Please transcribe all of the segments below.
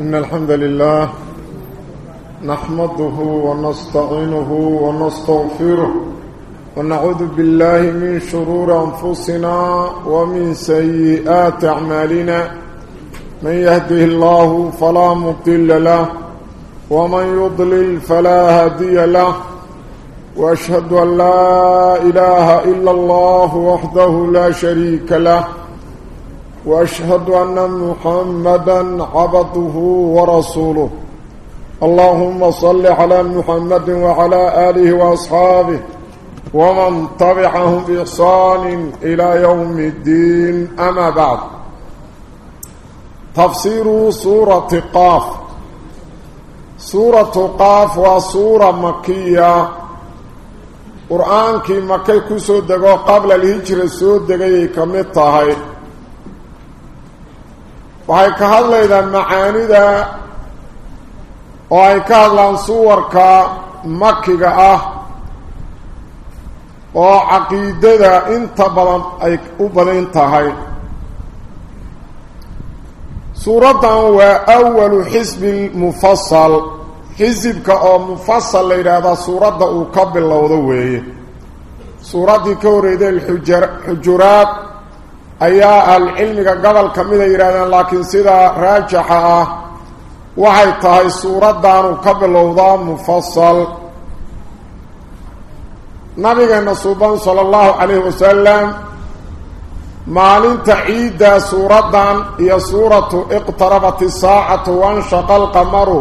إن الحمد لله نحمده ونستعينه ونستغفره ونعوذ بالله من شرور أنفسنا ومن سيئات أعمالنا. من يهده الله فلا مضل له ومن يضلل فلا هادي له. وأشهد أن لا إله إلا الله وحده لا شريك له. وأشهد أن محمدا عبده ورسوله. اللهم صل على محمد وعلى آله وأصحابه ومن تبعهم بإحسان إلى يوم الدين. أما بعد تفسير سورة قاف. سورة قاف وسورة مكية. soo dego qabla alhijra soo degayay ka mid tahay waxay ka hadlaydaa macaanida oo ay ka hadlaan suwarka makiga ah oo caqiidada inta badan ay u badan tahay suuraddan waa awalu xisbi mufasal xisibka oo mufasal la yidhaahdaa suuradda uu ka bilowdo weeye suuraddii ka horreeyday xujuraad ayaa ahlucilmiga gobol ka mida yidhahdeen laakiin sidaa raajixa ah waxay tahay suuraddaanu ka bilowdaa mufasal nabigeena suuban sala allahu calayhi wasalam maalinta ciidda suuraddan iyo suuratu iqtarabat isaacatu wanshaqa alqamaru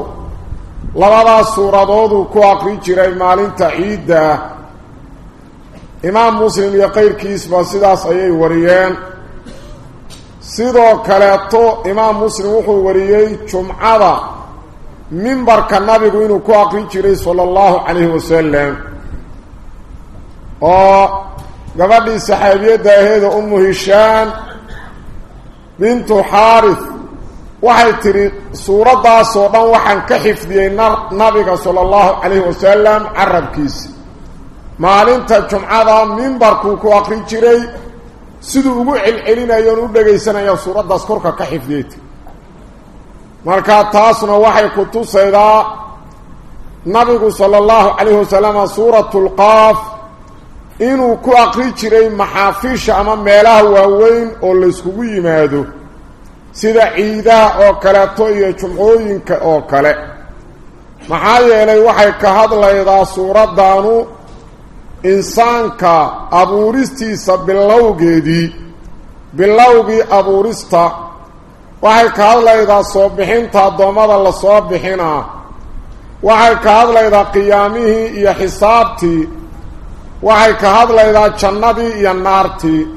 labadaas suuradooduu ku aqri jiray maalinta ciidda imaam muslim iyo qeyrkiisba sidaas ayay wariyeen sidoo kaleeto imaam muslim wuxuu wariyey jumcada mimbarka nabigu inuu ku aqri jiray sala allahu calayhi wasalam oo gabadhii saxaabiyadda aheeda umu hishaan bintu xaarith waxay tidhi suuraddaasoo dhan waxaan ka xifdiyey nabiga sala allahu calayhi wasalam carabkiisa maalinta jumcada mimbarkuu ku aqri jiray siduu ugu celcelinayo on u dhegaysanaya suuraddaas korka ka xifdiyeyta marka taasna waxay ku tusaydaa nabigu sala allahu calayhi wasalam suuratulqaaf inuu ku aqri jiray maxaafiisha ama meelaha waaweyn oo layskugu yimaado sida ciidaha oo kaleeto iyo jumcooyinka oo kale maxaa yeelay waxay ka hadlaydaa suuraddaanu إنسان كا إنسانك أبورستي سبلوغيدي بلوغي أبورستا. وحي كهدل إذا صبحين تادومد الله صبحين وحي كهدل إذا قيامه إيا حسابتي. وحي كهدل إذا چندي إيا نارتي.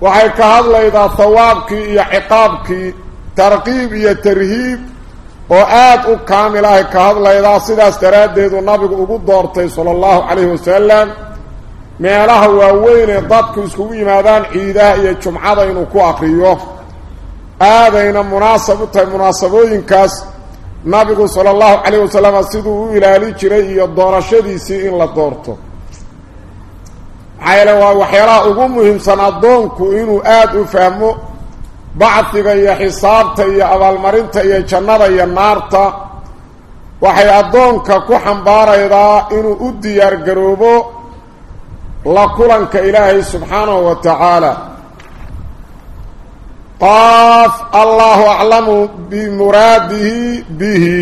وحي كهدل إذا ثوابك إيا عقابك ترقيب إيا ترهيب. Oo aada u kaamil ahay ka hadlaydaa sidaas daraaddeedu nabigu ugu doortay sala allahu calayhi wasalam meelaha waaweyn ee dadku iskugu yimaadaan ciidaha iyo jumcada inuu ku aqriyo aadayna munaasab u tahay munaasabooyinkaas. Nabigu sala allahu calayhi wasalam siduu u ilaali jiray iyo doorashadiisii in la doorto. Maxaa yeele waa waxyaalaha ugu muhiimsan addoonku inuu aada u fahmo bacdiga iyo xisaabta iyo abaalmarinta iyo jannada iyo naarta waxay addoonka ku xambaaraydaa inuu u diyaar garoobo la kulanka ilaahay subxaanahu wa tacaala. Qaaf allahu aclamu bimuraadihi bihi.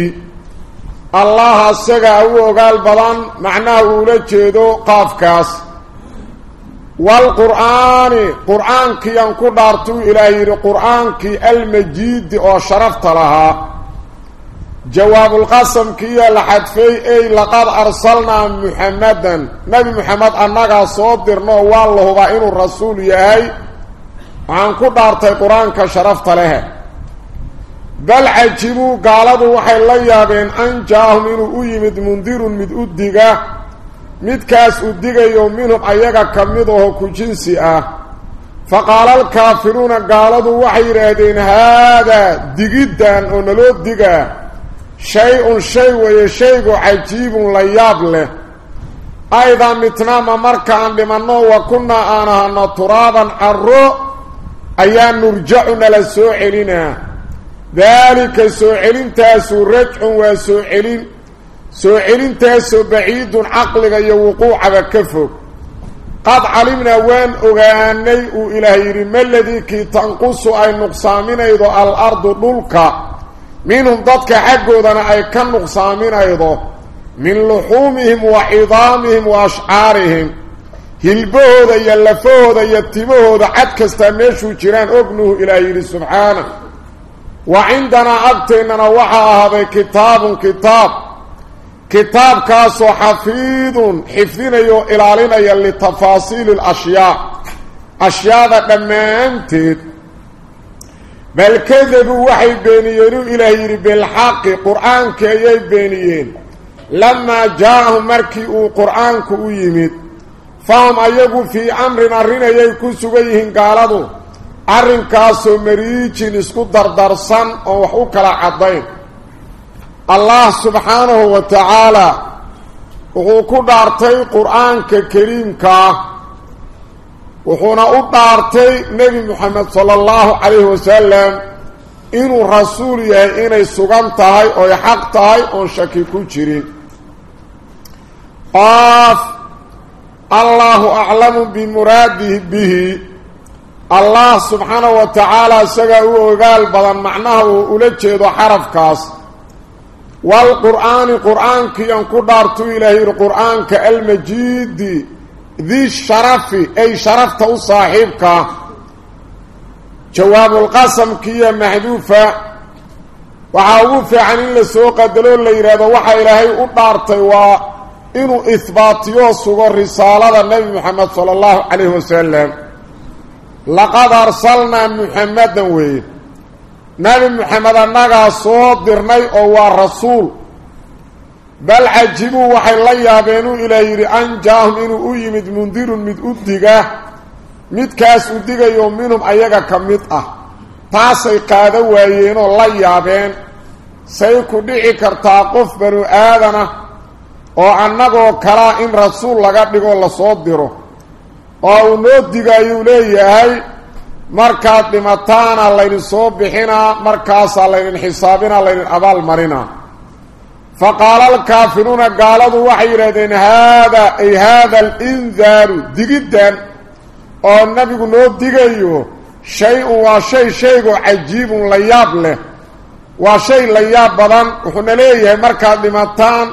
Allaha isagaa u ogaal badan macnaha uula jeedo qaafkaas waalqur'aani qur'aankiian ku dhaartuu ilaah yidhi qur'aankii almajiidi oo sharafta lahaa jawaabulqasamkiiya la xadfay ey laqad arsalnaa muxamadan nebi moxamed annagaa soo dirnoo waa la hubaa inuu rasuul yahay waxaan ku dhaartay qur'aanka sharafta leh bal cajibuu gaaladu waxay la yaabeen an jaahum inuu u yimid midkaas u digayo minhum ayaga ka mid aho ku jinsi ah fa qaala alkaafiruuna gaaladu waxay yidhaahdeen haadaa digiddan oo naloo digaa shay-un shay weeye shaygu cajiibun la yaab leh aydaa mitnaama markaan dhimanno wa kunnaa aan ahano turaaban carro ayaa nurjacu nala soo celinaa daalika soo celintaasu rajcun waa soo celin سوئلنتاسو بعيد عقلك يوقوعك كفو قد علمنا وان أغاني وإلهير ما الذي تنقص أي نقصامين أيضا الأرض للك منهم ضدك حقودا أي كان نقصامين أيضا من لحومهم وعظامهم وأشعارهم هلبهوذا يلفهوذا يتبهوذا عدك استميشو جيران أبنه إلهير سبحانه وعندنا أبتننا وحا هذا كتاب كتاب كتاب كاسو حفيظ حفظين ايو الالين ايو تفاصيل الأشياء. أشياء دمانتت بل كذبوا وحي بينيينو الهي بالحق. قرآن كي يبينيين لما جاءه مركي أو قرآن كو يميد فهم ايو في عمر نرين ايو كسو بيهن قالدو. عرن كاسو مريجي نسكو دردرسان أو حوكلا عدين. Allah subxaanahu wa tacaalaa wuxuu ku dhaartay qur'aanka kariimkaa wuxuuna u dhaartay nebi moxamed sala allahu calayhi wasalam inuu rasuul yahay inay sugan tahay oy xaq tahay oon shaki ku jirin. Qaaf allahu aclamu bimuraadihi bihi. Allah subxaanahu wa tacaala isagaa u ogaal badan macnaha uu ula jeedo xarafkaas waalqur'aani qur'aankii aan ku dhaartuu ilaah yidhi qur'aanka almajiidi di sharafi ay sharafta u saaxiibkaa jawaabulqasamkiiyo maxduufa waxaa ugu fiican in la soo qadaroo la yidhaahdo waxa ilaahay u dhaartay waa inuu ihbaatiyoo sugo risaalada nebi moxamed sala allahu calayhi annagaa soo dirnay oo waa rasuul bal cajibuu waxay la yaabeenuu ilaah yidhi an jaa-ahum inuu u yimid mundirun mid u diga midkaas u digayo minhum ayaga ka mid ah taasay qaado waayeenoo la yaabeen say ku dhici kartaa qof banu aadana oo annagoo kalaa in rasuul laga dhigoo lasoo diro oo uu noo digaayuu leeyahay markaad dhimataana laydin soo bixinaa markaasaa laydin xisaabinaa laydin abaal marinaa fa qaala alkaafiruuna gaaladu waxay yidhahdeen haadaa ay haada alindaaru digiddan oo nabigu noo digayo shay-un waa shay shaygoo cajiibun la yaab leh. Waa shay la yaab badan wuxuuna leeyahay markaad dhimataan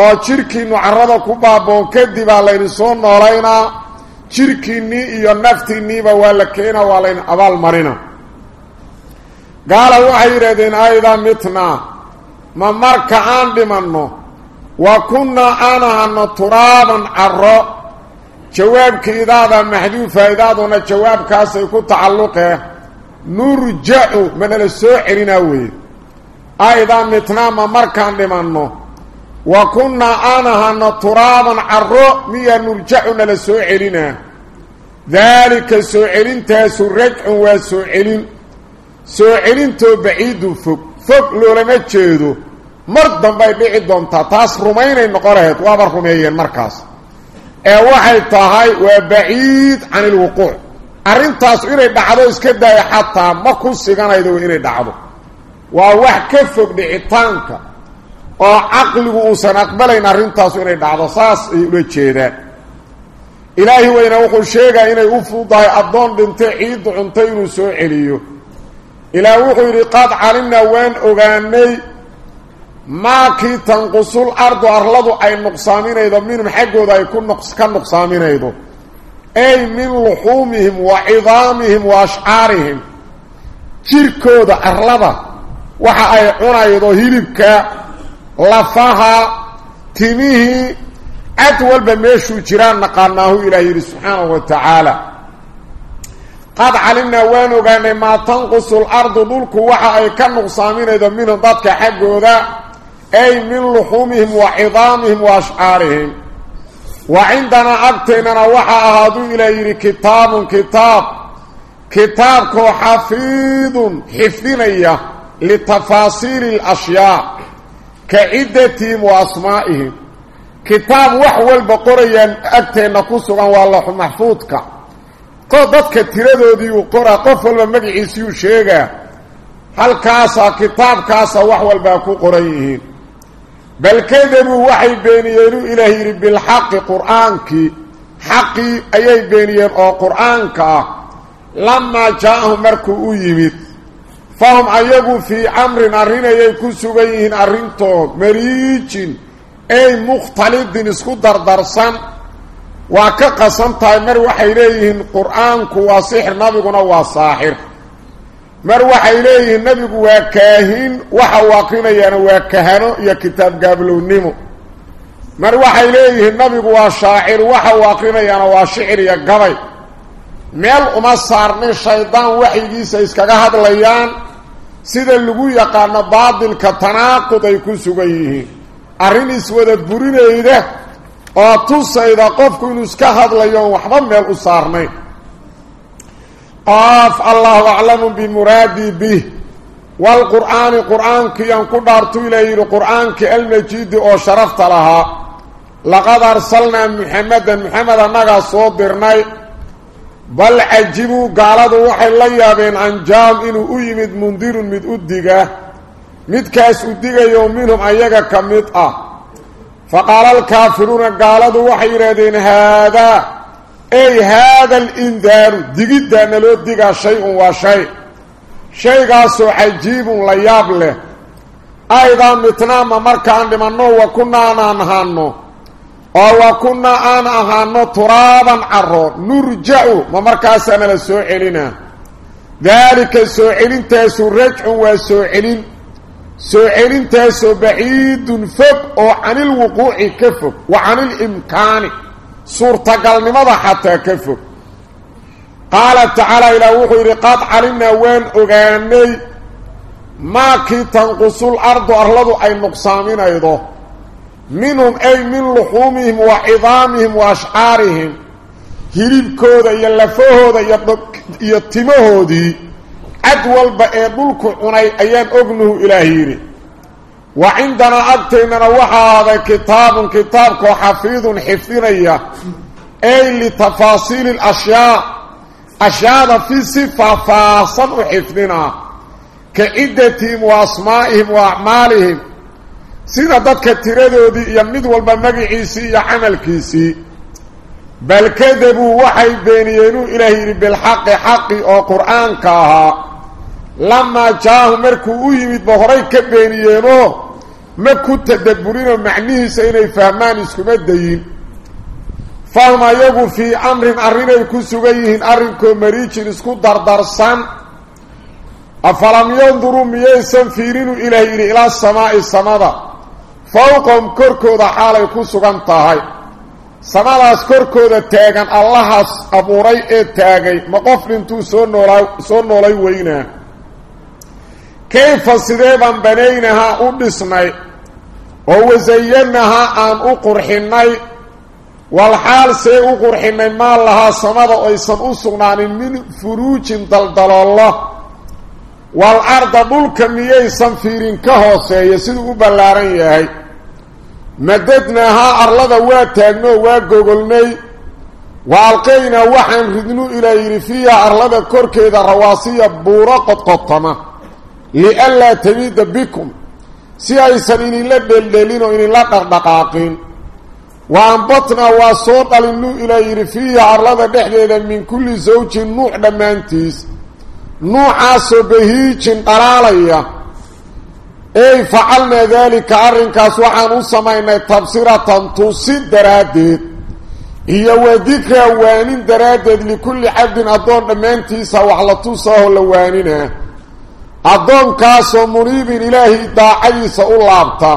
oo jirhkiinnu carrada ku baaboo kadibaa laydin soo noolaynaa jirhkiinnii iyo naftiinniiba waa la keenaa waa laydin abaal marina gaala waxay yidhahdeen aydaa mitnaa ma marka aan dhimanno wa kunnaa aan ahano turaaban carro jawaabkii idaada maxduufa idaaduna jawaabkaasay ku tacalluqee nurjacu manala soo celinaa weeye aydaa mitnaa ma markaan dhimanno wa kunnaa aan ahano turaaban carro miyaa nurjacu daalika soo celintaasu rajcun waa soo celin. Soo celintoo baciidun fog. Fog loolama jeedo. Mar dambay dhici doontaa taas rumaynay noqon lahayd waaba rumeeyeen markaas. Ee waxay tahay waa baciid can ilwuquuc arrintaas inay dhacdo iska daayo xataa ma ku siganaydo inay dhacdo. Waa wax ka fog dhicitaanka. Oo caqligu uusan aqbalayn arrintaasu inay dhacdo saas ay ula jeedaan ilaahi weyna wuxuu sheegaa inay u fududahay addoon dhintay ciiddu cuntay inuu soo celiyo. Ilaah wuxuu yidhi qad calimnaa waan ogaanay maakii tanqusul ardu arladu ay nuqsaaminaydo minhum xaggooda ay ku ka nuqsaaminaydo. Ay min luxuumihim wa cidaamihim wa ashcaarihim. Jirkooda arlada waxa ay cunaydo hilibka lafaha timihii أدول بميش وجران نقالناه إلهي سبحانه وتعالى. قد علمنا وانو قانا ما تنقص الأرض دولك وحا أي كنقصامين إذا من ضدك حقه ذا أي من لحومهم وعظامهم وأشعارهم. وعندنا أبتيننا وحا أهدو إلهي كتاب كتاب. كتاب كتابك حفيظ حفظنية لتفاصيل الأشياء. كعدتهم وأسمائهم. Kitaab wax walba qorayaan agteenna ku sugan waa laxu maxfuudka. Ko dadka tiradoodii uu qoraa qof walba magaciisiiyuu sheegaa halkaasaa kitaabkaasaa wax walbaa ku qoran yihiin. Bal kadabuu waxay beeniyeenuu ilaah yidhi bilxaqi qur'aankii xaqii ayay beeniyeen oo qur'aanka ah. Lamaa jaa-ahum markuu u yimid fahum ayagu fii amrin arrin ayay ku sugan yihiin arrintood mariijin leeyihiin qur-aanku waa sixir nabiguna waa saaxir mar waxay leeyihiin nabigu waa kaahin waxa uu aqrinayaana waa kahano iyo kitaab gaablownimo mar waxay leeyihiin nabigu waa shaacir waxa uu aqrinayaana waa shicir iyo gabay meel uma saarnin shaydaan waxyigiisa iskaga hadlayaan sida lagu yaqaano baadilka tanaaqud ay ku sugan yihiin arrin iswada burinayda oo tusayda qofku inuu iska hadlayo waxba meel u saarnayn qaaf allahu aclamu bimuraadii bih. Waalqur'aani qur'aankiiaan ku dhaartu ila yidhi qur'aankii almajiidi oo sharafta lahaa. Laqad arsalnaa muxamedan muxamed annagaa soo dirnay. Bal cajibuu gaaladu waxay la yaabeen an jaahum inuu u yimid mundirun mid u diga midkaas u digayo minhum ayaga ka mid ah faqaala alkaafiruuna gaaladu waxay yidhaahdeen haadaa ey haada alindaaru digiddaa naloo digaa shay-un waa shay shaygaasoo cajiibun la yaab leh aydaa mitnaama markaan dhimanno wa kunnaa aan ahaano wa kunnaa aan ahaano turaaban caro nala soo celinaa daalika soo celintaasu rajcun waa soo celintaasoo baciidun fog oo canilwuquuci ka fog wa canilimkaani suurtagalnimada xataa ka fog. Qaala tacaala ilaah wuxuu yidhi qad calimnaa waan ogaanay maakii tanqusul ardu arladu ay nuqsaaminaydo minhum ay min luxuumihim wa cidaamihim wa ashcaarihim hilibkooda iyo lafahooda iyo timahoodii cad walba ee dhulku cunay ayaan ognuhu ilaah yidhi. Wa cindanaa agtaynana waxaa ahaaday kitaabun kitaabkoo xafiidun xifdinaya ay litafaasiili alashyaa ashyaada fi si faahfaahsan u xifdinaa ka ciddatihim wa asmaa'ihim wa acmaalihim sida dadka tiradoodii iyo mid walba magiciisii iyo camalkiisii bal kadabuu waxay beeniyeenuu ilaah yidhi bilxaqi xaqi oo qur'aanka ahaa lamaa jaahu markuu u yimidba horay ka beeniyeenoo ma ku tadabburinoo macnihiisa inay fahmaan iskuma dayin. Fahum ayagu fii amrin arrinay ku sugan yihiin arrinkoo mariijin isku dardarsan. Afalam yanduruu miyaysan fiirinuu ilaah yidhi ilaa samaa'i samada. Fowqahum korkooda xaalay ku sugan tahay. Samadaas korkooda taagan allahaas abuuray ee taagay. Ma qof dhintuu soo noolaa soo noolay weynaa كيف سيدي بان بنينها ادسني أو زينها أن اقرحني والحال سي اقرحني ما لها سمد أو يسن أسغنان من فروج دلدل الله. والأرض بلك ميي سنفيرين كهوسي سيدي بلارن يهي. مددناها ارلدا وا تاغنو وا غوغلني والقينا وحن ردنو إلى يرفيا ارلدا كركيدا رواسيه بورا قد قطمه lianlaa tamiida bikum si aysan idinla dheeldheelin oo idinla dhaqdhaqaaqin. Wa ambatnaa waa soo dhalinnu ilaa yidhi fiiha arlada dhexdeeda min kulli sawjin nuuc dhammaantiis. Nuucaasoo bahiijin dhalaalaya. Ey facalnaa daalika arrinkaas waxaan u samaynay tabsiratan tusi daraaddeed. Iyo wa dikraa waanin daraaddeed likulli cabdin addoon dhammaantiisa wax la tusaahoo la waaninaa addoonkaasoo muniibin ilaahay daacadiisa u laabta.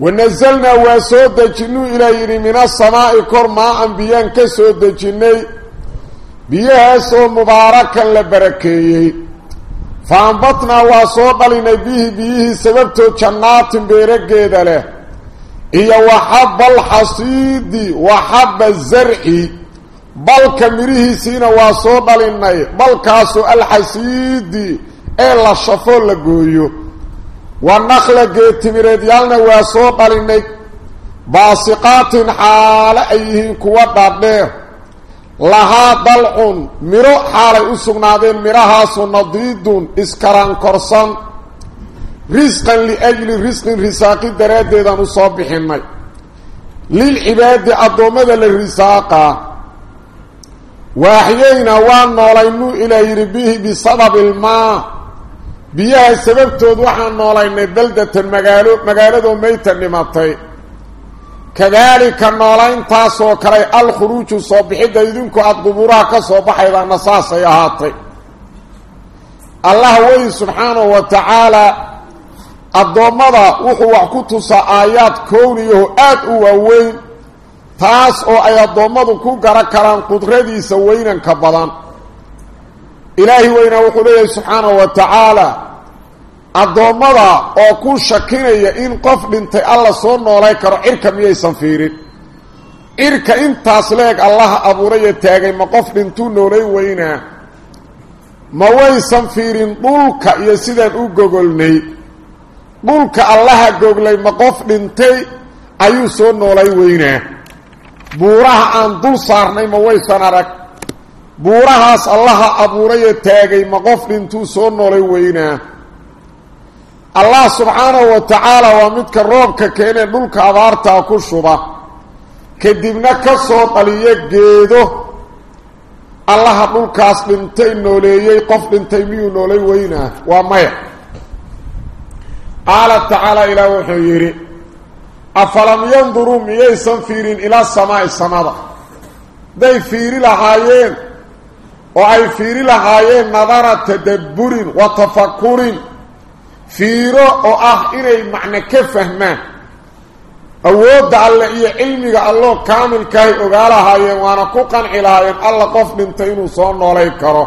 Wanasalnaa waa soo dejinnuu ilaa yidhi min asamaa'i kor maa-an biyaan ka soo dejinnay. Biyahaasoo mubaarakan la barakeeyey. Fa ambatnaa waa soo dhalinay bihi biyihii sababtood jannaatin beerageeda leh. Iyo waxabba alxasiidi waxabba zarci balka midhihiisiina waa soo dhalinay balkaasoo alxasiidi ee la shafoo la gooyo. Wa nakla geetimireedyaalna waa soo dhalinay baasiqaatin xaale ay yihiin kuwa dhaadheer. Lahaa dalcun miro xaalay u sugnaadeen midhahaasu nadiidun iskaraan korsan risqan liajli risqin risaaqi daraaddeedaan u soo bixinnay lilcibaadi addoommada la risaaqaa waaxyeyna waa noolaynuu ilaa yidhi bihi bisababi ilmaa biyaha sababtood waxaan noolaynay baldatan magaalo magaaladoo mayta dhimatay. Kadaalika noolayntaasoo kale alkhuruuju soo bixidda idinku aada qubuuraha ka soo baxaydaana saasay ahaatay. Allah weyn subxaanahu wa tacaalaa addoommada wuxuu wax ku tusaa aayaad kowniyaho aada u waaweyn taas oo ay addoommadu ku garan karaan qudradiisa weynanka badan ilaahi weynaa wuxuu leeyahay subxaanahu wa tacaala addoommada oo ku shakinaya in qof dhintay alla soo noolay karo cirka miyaysan fiirin. Cirka intaas leeg allaha abuuraya taagay ma qof dhintuu noolay weynaa ma waysan fiirin dhulka iyo sidaan u gogolnay. Dhulka allaha goglay ma qof dhintay ayuu soo noolay weynaa buuraha aan dul saarnay ma waysan arag buurahaas allaha abuuraya taagay ma qof soo noolay weynaa allah subxaanahu wa tacaala waa midka roobka keenee dhulka abaartaa ku shuba kadibna ka soo dhaliyo geedo allaha dhulkaas dhintay nooleeyey qof dhintay miyuu noolay weynaa waa maya qaala tacaala ilaah wuxuu afalam yanduruu miyaysan fiirin ilaa samaa'i samada hadday fiiri lahaayeen وعي فيري لهايين نظرة تدبر وتفكر فيرو وعه إلي معنى كفهما أود على علمك الله كامل كهي أغالا هايين وأنا قوقا إلهايين الله قف من تينو صنع عليك رو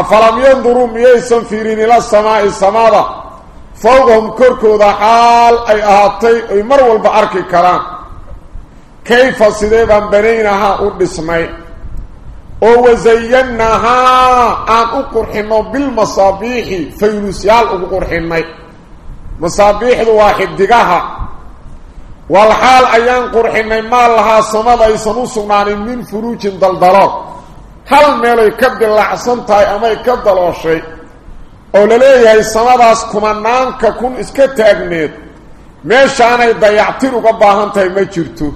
أفلم يندروا مييسن فيرين إلى السماء السماء فوقهم كركو ذا حال أي أهاتي أي مرول بأرك الكرام كيف سيديبا بنينها أود بسمائي وزيناها أن أقرحنا بالمصابيح. فيروسيال أقرحنا مصابيح واحد دقاها. والحال أيان قرحنا ما لها صمد أي صنوصنا من فروج دلدلاء هل ملي كدل لحسنتي أما يكدل شيء؟ أولي هاي صمد أسكم أنك كن إسكتاقنيت ماشي أنا يضيع تيرو قبعهم تيمي جرتو.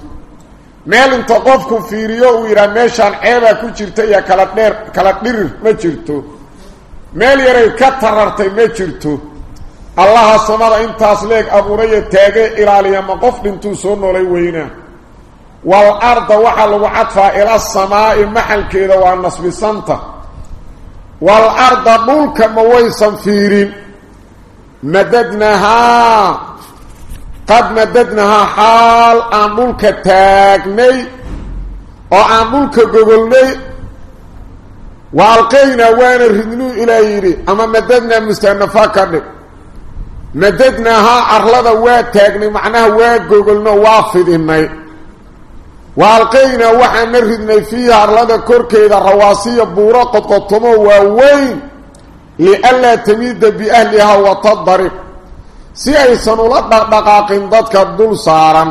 Meel inta qofku fiiriyo uu yidhaha meeshaan ceebaa ku jirta iyo kala dheer kala dhirir ma jirto meel yaray ka tarartay ma jirto allaha samada intaas leeg abuuraya taagee ilaaliya ma qof dhintuu soo noolay weynaa wal arda waxaa lagu cadfaa ila samaa'i maxalkeeda waa nasbisanta wal arda dhulka ma waysan fiirin madadnahaa قد مددناها حال عمولك تاقني وعمولك قبلني وعلقينا وأنا رهدنو إليه أما مددنا مستنفا كرني مددناها أرلاذا واد تاقني. معناها واد قبلنا وافد إني وعلقينا وحنا رهدني فيها أرلاذا كوركي إذا رواسية بورا قد قطموا ووين لألا تميد بأهلها وتضرب. Si aysan ula dhaqdhaqaaqin dadka dul saaran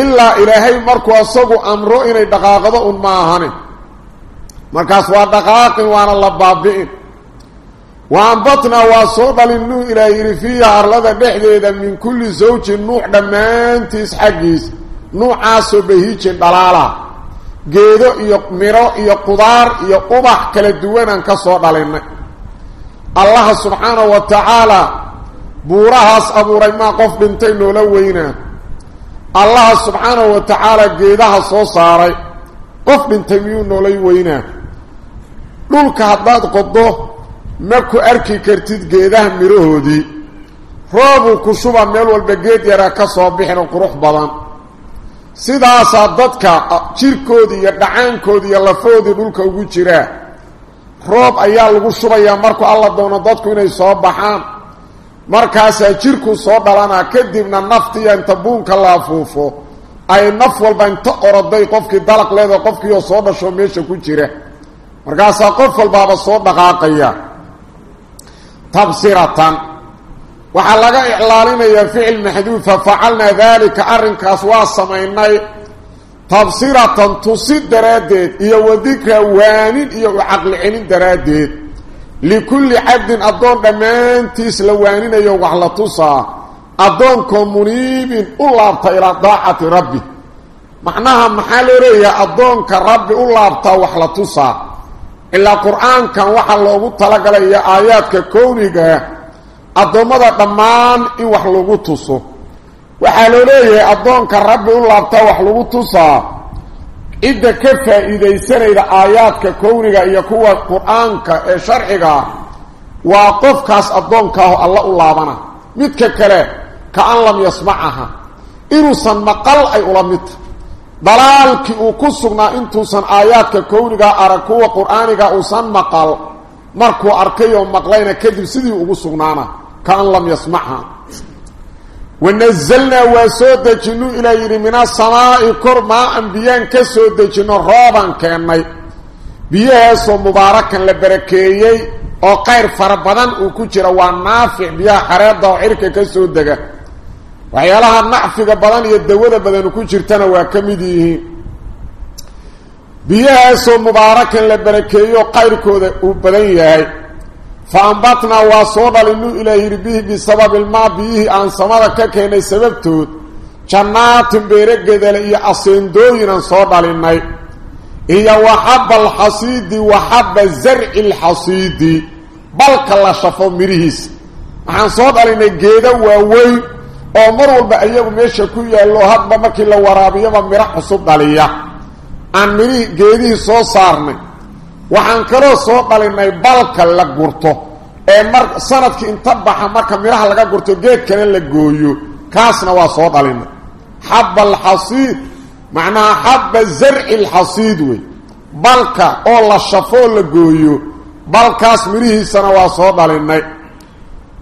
ilaa ilaahay markuu asagu amro inay dhaqaaqdo un ma ahani. Markaas waa dhaqaaqin waana la baabi'in. Wa ambatnaa waa soo dhalinnuu ilaa yidhi fiiha arlada dhexdeeda min kulli sawjin nuuc dhammaantiis xaggiis nuucaasoo bahiijin dhalaala. Geedo iyo midho iyo qudaar iyo ubax kala duwanaan ka soo dhalinnay. Allaha subxaanahu wa tacaala buurahaas abuuray maa qof dhintay noola weynaa allaha subxaanahu wa tacaala geedaha soo saaray. Qof dhintay miyuu noolay weynaa dhulka haddaad qodo ma ku arki kartid geedaha midhahoodii roobuu ku shuba meel walba geed yaraa ka soo bixin oo qurux badan. Sidaasaa dadka jirkoodii iyo dhacaankoodii iyo lafoodii dhulka ugu jiraa. Roob ayaa lagu shubayaa markuu alla doono dadku inay soo baxaan markaasaa jirku soo dhalanaa kadibna naftiiya inta buunka la afuufo ay naf walba inta oroday qofkii dalaq leedo qofkiioo soo dhasho meesha ku jira markaasaa qof walbaaba soo dhaqaaqaya tabsiratan waxaa laga iclaalinayaa ficil maxduufa facalnaa daalika arrinkaas waa samaynay tabsiratan tusi daraaddeed iyo wadikra waanin iyo u caqli celin daraaddeed likulli cabdin addoon dhammaantiis la waaninayo wax la tusaa addoonkoo muniibin u laabta ilaa daacati rabbi. Macnaha maxaa loo leeyahay addoonka rabbi u laabtaa wax la tusaa? Ilaa qur'aankan waxaa loogu talagalaya aayaadka kowniga addoommada dhammaan in wax lagu tuso. Waxaa loo leeyahay addoonka rabbi u laabtaa wax lagu tusaa cidda ka faa'iidaysanayda aayaadka kowniga iyo kuwa qur'aanka ee sharciga waa qofkaas addoonkaaho alla u laabana. Midka kale ka an lam yasmacaha. Inuusan maqal ay ula midta dalaalkii uu ku sugnaa intuusan aayaadka kowniga arag kuwa qur'aaniga uusan maqal. Markuu arkay oo maqlayna kadib sidii ugu sugnaana ka an lam yasmacha ونزلنا وسودة جنو إلى يرمنا صماء كرما أنبيان كسودة جنو روبا كامي بيه اسو مباركا لبركيي. أو قير فربادان أو كجرا ونافع بيه حرير دو عركة كسودة وعيالها نعفق بادان يدولة بادان أو كجرتان وكمديه بيه اسو مباركا لبركيي. أو قير كودة أو بدان يهي. Fa ambatnaa waa soo dhalinuu ilaa yidhi bihi bisababilmaa biyihii aan samada ka keenay sababtood jannaatin beerogedale iyo aseendooyinaan soo dhalinnay iyo waxaba alxasiidi waxaba zarci alxasiidi balka la shafo midhihiisa waxaan soo dhalinay geedo waaweyn oo mar walba iyagu meesha ku yaallo hadba markii la waraabiyaba midho cusub dhaliya aan midhihii geedihii soo saarnay waxaan kaloo soo dhalinay balka la gurto ee mar sannadkii inta baxa marka midhaha laga gurto geed kale la gooyo. Kaasna waa soo dhalinay xaba alxasiid macnaha xaba zarci alxasiid wey. Balka oo la shafoo la gooyo balkaas midhihiisana waa soo dhalinay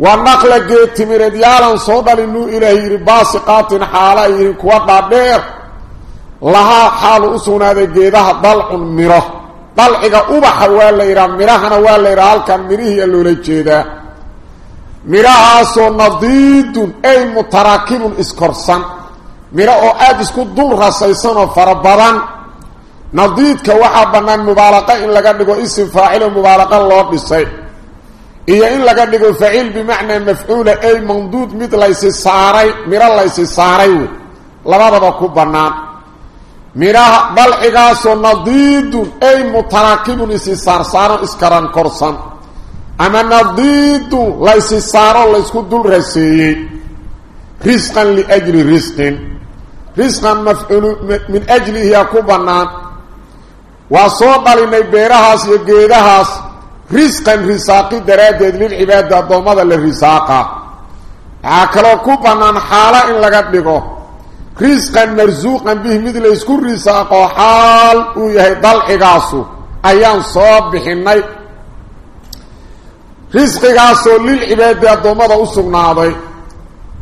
waa naqla geed timireed yaalan soo dhalinuu ilaahay yidhi baasiqaatin xaala ay yihiin kuwa dhaadheer. Lahaa xaalu u sugnaaday geedaha dalcun miro dalciga ubaxa waa la yidhaha midhahana waa la yidhaha halkan midhihiia loola jeedaa. Midhahaasoo nadiidun ay mutaraakibun iskorsan. Midho oo aada isku dul rasaysanoo fara badan. Nadiidka waxaa bannaan mubaalaqa in laga dhigo isim faacilo mubaalaqa loo dhisay. Iyo in laga dhigo faciil bimacnaa mafcuula ay manduud mid laysi saaray midho laysi saaray wey. Labadaba ku bannaan midhaha dalcigaasoo nadiidun ay mutaraakibun isi saarsaaro iskaran korsan. Ama nadiidun laysi saaro laysku dul raseeyey risqan liajli risqin. Risqan mafcuulu min ajlihiyaa ku bannaan. Waa soo dhalinay beerahaas iyo geedahaas. Risqan risaaqi daraaddeed lilcibaadi addoommada la risaaqa. Waxaa kaloo ku bannaan xaalo in laga dhigo رزقا مرزوقا به مثل يسكو الرساق وحال ويهي ضلح قاسو أيان صوب بحني. رزق قاسو للعباد دومد أسوك ناضي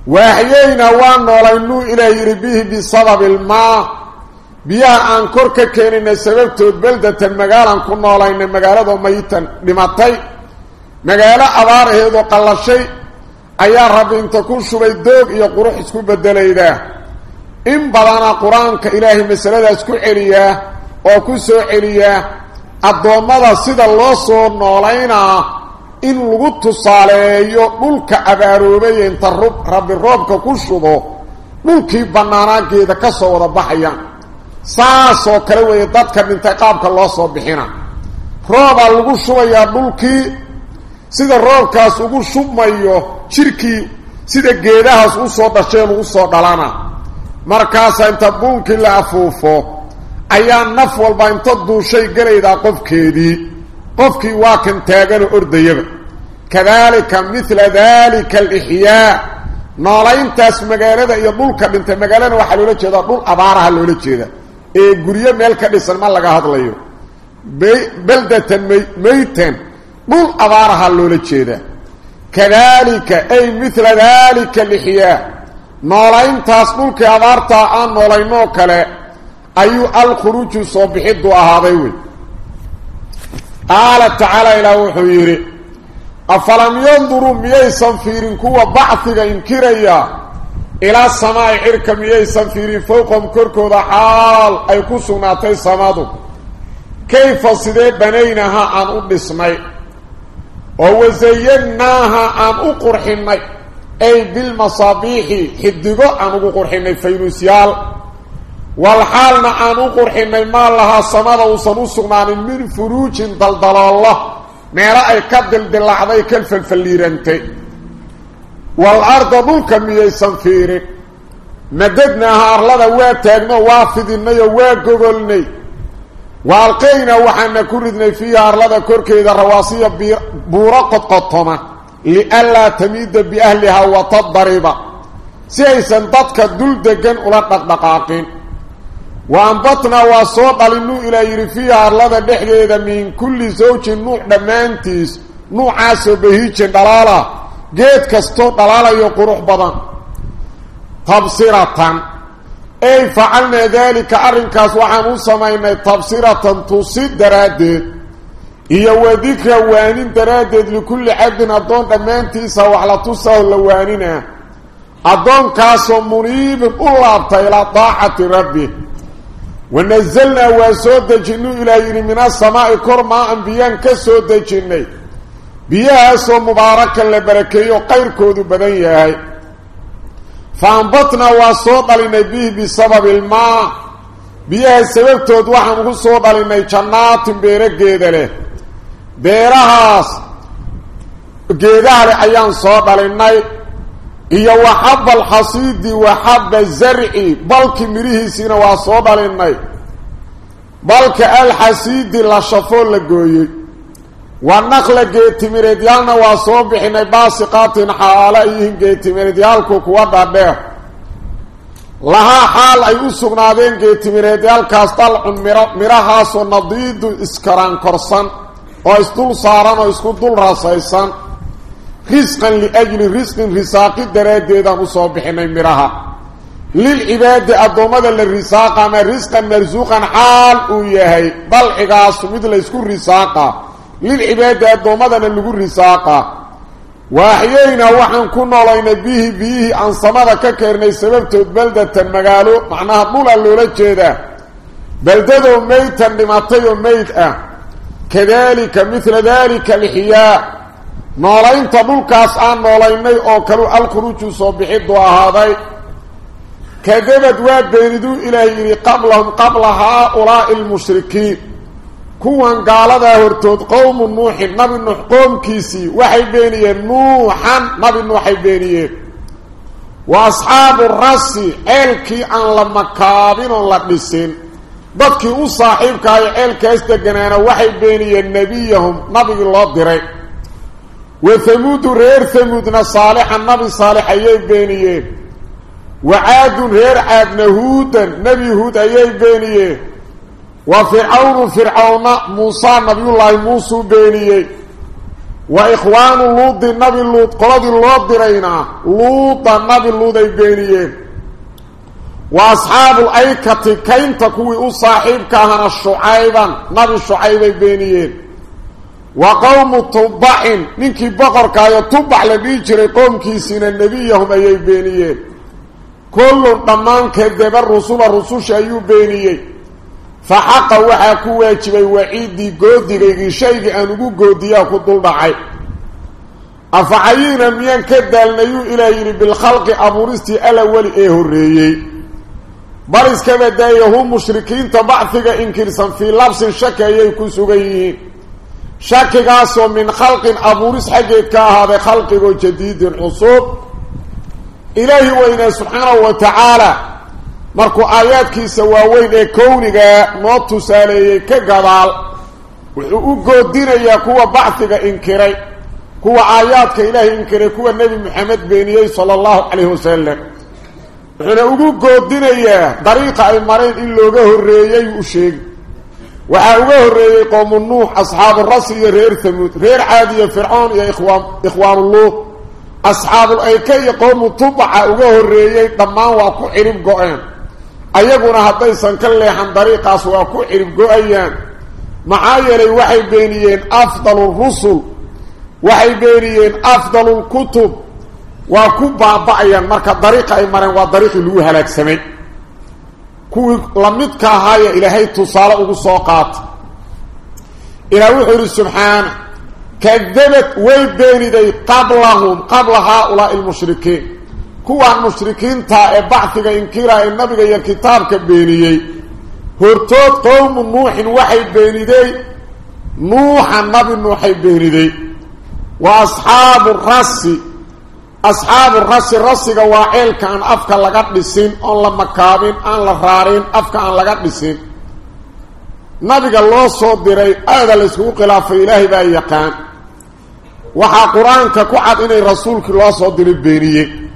وحيينا وأنا ولينو إلهي ربيه بسبب الماء. بيه أنكر كيني نسبب تود بلدة المقالة كنا ولينا المقالة وميتا لماتي مقالة أبار هيدو قل الشيء أيان ربي انتكون شبه الدوغ يقروح اسكو بدل إله in badana qur'aanka ilaahay masaladaas ku celiyaa oo ku soo celiyaa addoommada sida loo soo noolaynaa in lagu tusaaleeyo dhulka abaaroobay inta rub rabbi roobka ku shubo dhulkii bannaanaageeda ka soo wada baxayaan saasoo kale weeye dadka dhintay qaabka loo soo bixina. Roobaa lagu shubayaa dhulkii sida roobkaas ugu shubmayo jirkii sida geedahaas u soo dhasheen ugu soo dhalana مركاسا انت بونك لا فوفو ايا نفوال با انت دو شي غريدا قفكيدي قفكي دي قفكي واكن تاغن ارديب كذلك مثل ذلك الإحياء نالاين تاس مغالا دا ايا بولك بنت مغالا وحلولة جدا بول أبارا حلولة جدا اي قرية ميلك بسلم لا هدل ايو بي بلدة ميتن بول ابارها حلولة جدا كذلك اي مثل ذلك الإحياء noolaynoo kale ayuu alkhuruuju soo bixiddu ahaaday wey qaala tacaala ilaah wuxuu yidhi afalam yanduruu miyaysan fiirin kuwa bacfiga inkiraya ilaa samaa'i cirka miyaysan fiirin fowqahum korkooda xaal ay ku sugnaatay samadu kayfa sidee banaynaha aan u dhisnay oo wasayannaaha aan u qurxinnay ay bilmasaabiixi xidigo aan ugu qurxinnay faynuusyaal walxaalna aan u qurxinnay maa lahaa samada uusan u sugnaanin min furuujin daldaloollo meelo ay ka dildilacday ka falfalliirantay waal-arda dhulka miyaysan fiirin madadnaaha arlada waa taagno waa fidinayoo waa gogolnay wa alqaynaa waxaana ku lianlaa tamiida biahlihaa watadariba si aysan dadka dul degan ula dhaqdhaqaaqin. wa ambatnaa waa soo dhalinuu ilaa yidhi fiiha arlada dhexdeeda min kulli sawjin nuuc dhammaantiis nuucaasoo bahiijin dhalaala geed kastoo dhalaalayo qurux badan tabsiratan ay facalnaa daalika arrinkaas waxaan u samaynay tabsiratan tusi daraaddeed iyo wa dikra waanin daraaddeed likulli cabdin addoon dhammaantiisa wax la tusaho la waaninaa addoonkaasoo muniibin u laabta ilaa daacati rabbi wanazalnaa waa soo dejinuu ilaa yidhi min asamaa'i kor maa an biyaan ka soo dejinnay biyahaasoo mubaarakan la barakeeyo qayrkoodu badan yahay fa ambatnaa waa soo dhalinay bihi bisababi ilmaa biyaha sababtood waxaan ugu soo dhalinay jannaatin beero geeda leh beerahaas geedaha leh ayaan soo dhalinay iyo waxaba alxasiidi waxaba zarci balki midhihiisiina waa soo dhalinay balka alxasiidi la shafoo la gooyey wa naqla geetimireedyaalna waa soo bixinay baasiqaatin xaalo ay yihiin geetimireedyaalku kuwa dhadheer lahaa xaal ay u sugnaadeen geetimireedyaalkaas dalcun miro midhahaasoo nadiidu iskaraankorsan oo isdul saaran oo isku dul rasaysan risqan liajli risqin risaaqi daraaddeedaan u soo bixinay midhaha lilcibaadi addoommada la risaaqa ama risqan marsuuqan xaal uu yahay. Dalcigaas mid laysku risaaqa. Lilcibaadi addoommadana lagu risaaqa. Waaxyaynaa waxaan ku noolaynay bihi biyihii aan samada ka keernay sababtood beldatan magaalo. Macnaha dhula loola jeedaa. Beldadoo meytan dhimatay oo meyd ah كذلك مثل ذلك الحياء نولين تبول كاسان نولين مي اوكلو الكروجو صبحي دو هذا كذبت واد بيردو إلهي قبلهم قبل هؤلاء المشركين. كوان قال ذا ارتد قوم نوح نبي نوح قوم كيسي. وحي بيني نوحا نبي نوح بيني. وأصحاب الرسي ألكي أن لما كابين الله بسين. Dadkii u saaxiibkaayo ceelkaas deganaana waxay beeniyeen nebiyahum nabigii loo diray wa hamuudu reer hamuudna saalixa nabi saalix ayay beeniyeen wa caadun reer caadna huudan nebi huud ayay beeniyeen wa fircawnu fircawna muusaa nabiyullaahi muusuu beeniyey wa ikhwaanu luudi nabi luud qoladii loo dirayna luuda nabi luud ay beeniyeen wa asxaabu aykati kaynta kuwii u saaxiibka ahana shucayban nabi shucaybay beeniyeen wa qowmu tubacin ninkii boqorkaayo tubac la dhihi jiray qoomkiisiina nebiyahum ayay beeniyeen kullun dhammaan kadaba rusula rususha ayuu beeniyey fa xaqa waxaa ku waajibay waciiddii goodigaygii shaygii aan ugu goodiyaa ku duldhacay afacayiina miyaan ka daalnayuu ilaah yidhi بارز كما دايه هم مشركين تبعثق إنكرسا في لبس شكا يكون سوغيه شكا قاسوا من خلق أبورس حقيقا هذا خلق جديد حصوب إلهي وإنا سبحانه وتعالى مركو آيات كي سواوين كونيغا نوتو ساليه كقبال وحقوقو ديني كوا بعثق إنكري كوا آيات كي إلهي إنكري كوا النبي محمد بنيه صلى الله عليه وسلم wuxuuna ugu goodinayaa dariiqa ay mareen in looga horreeyey u sheegi waxaa uga horreeyey qowmu nuux asxaabu rasi iyo reer hamuud reer caadiya fircoon iyo ikhwaan ikhwaanu luud asxaabul ayka iyo qowmu tubaca uga horreeyey dhammaan waa ku cirib go-een ayaguna haddaysan ka leexan dariiqaas waa ku cirib go-ayaan maxaa yeelay waxay beeniyeen afdalu rusul waxay beeniyeen afdalu lkutub وكو بابا ايان مركا طريق اي مرين وا طريق لو هلاك سمي كو لميد كاهايه إلى هي توصاله أو سو قات إلى وحي سبحان كذبت والبيني قبلهم قبل هؤلاء المشركين كو المشركين تا ابعثا انكرا النبي يا كتابك بينيي هرتوت قوم نوح وحي بينيدي نوح النبي نوح بينيدي واصحاب الرسي أصحاب الرس الرس قوائل كان أفكا لغد السين أن لما كابين أن لفرارين أفكا أن لغد السين نبي الله صوت ديري أيضا لسوق الله في إلهي بأي يقان. وحا قرآن كوحد إني رسول كله صوت ديري بيري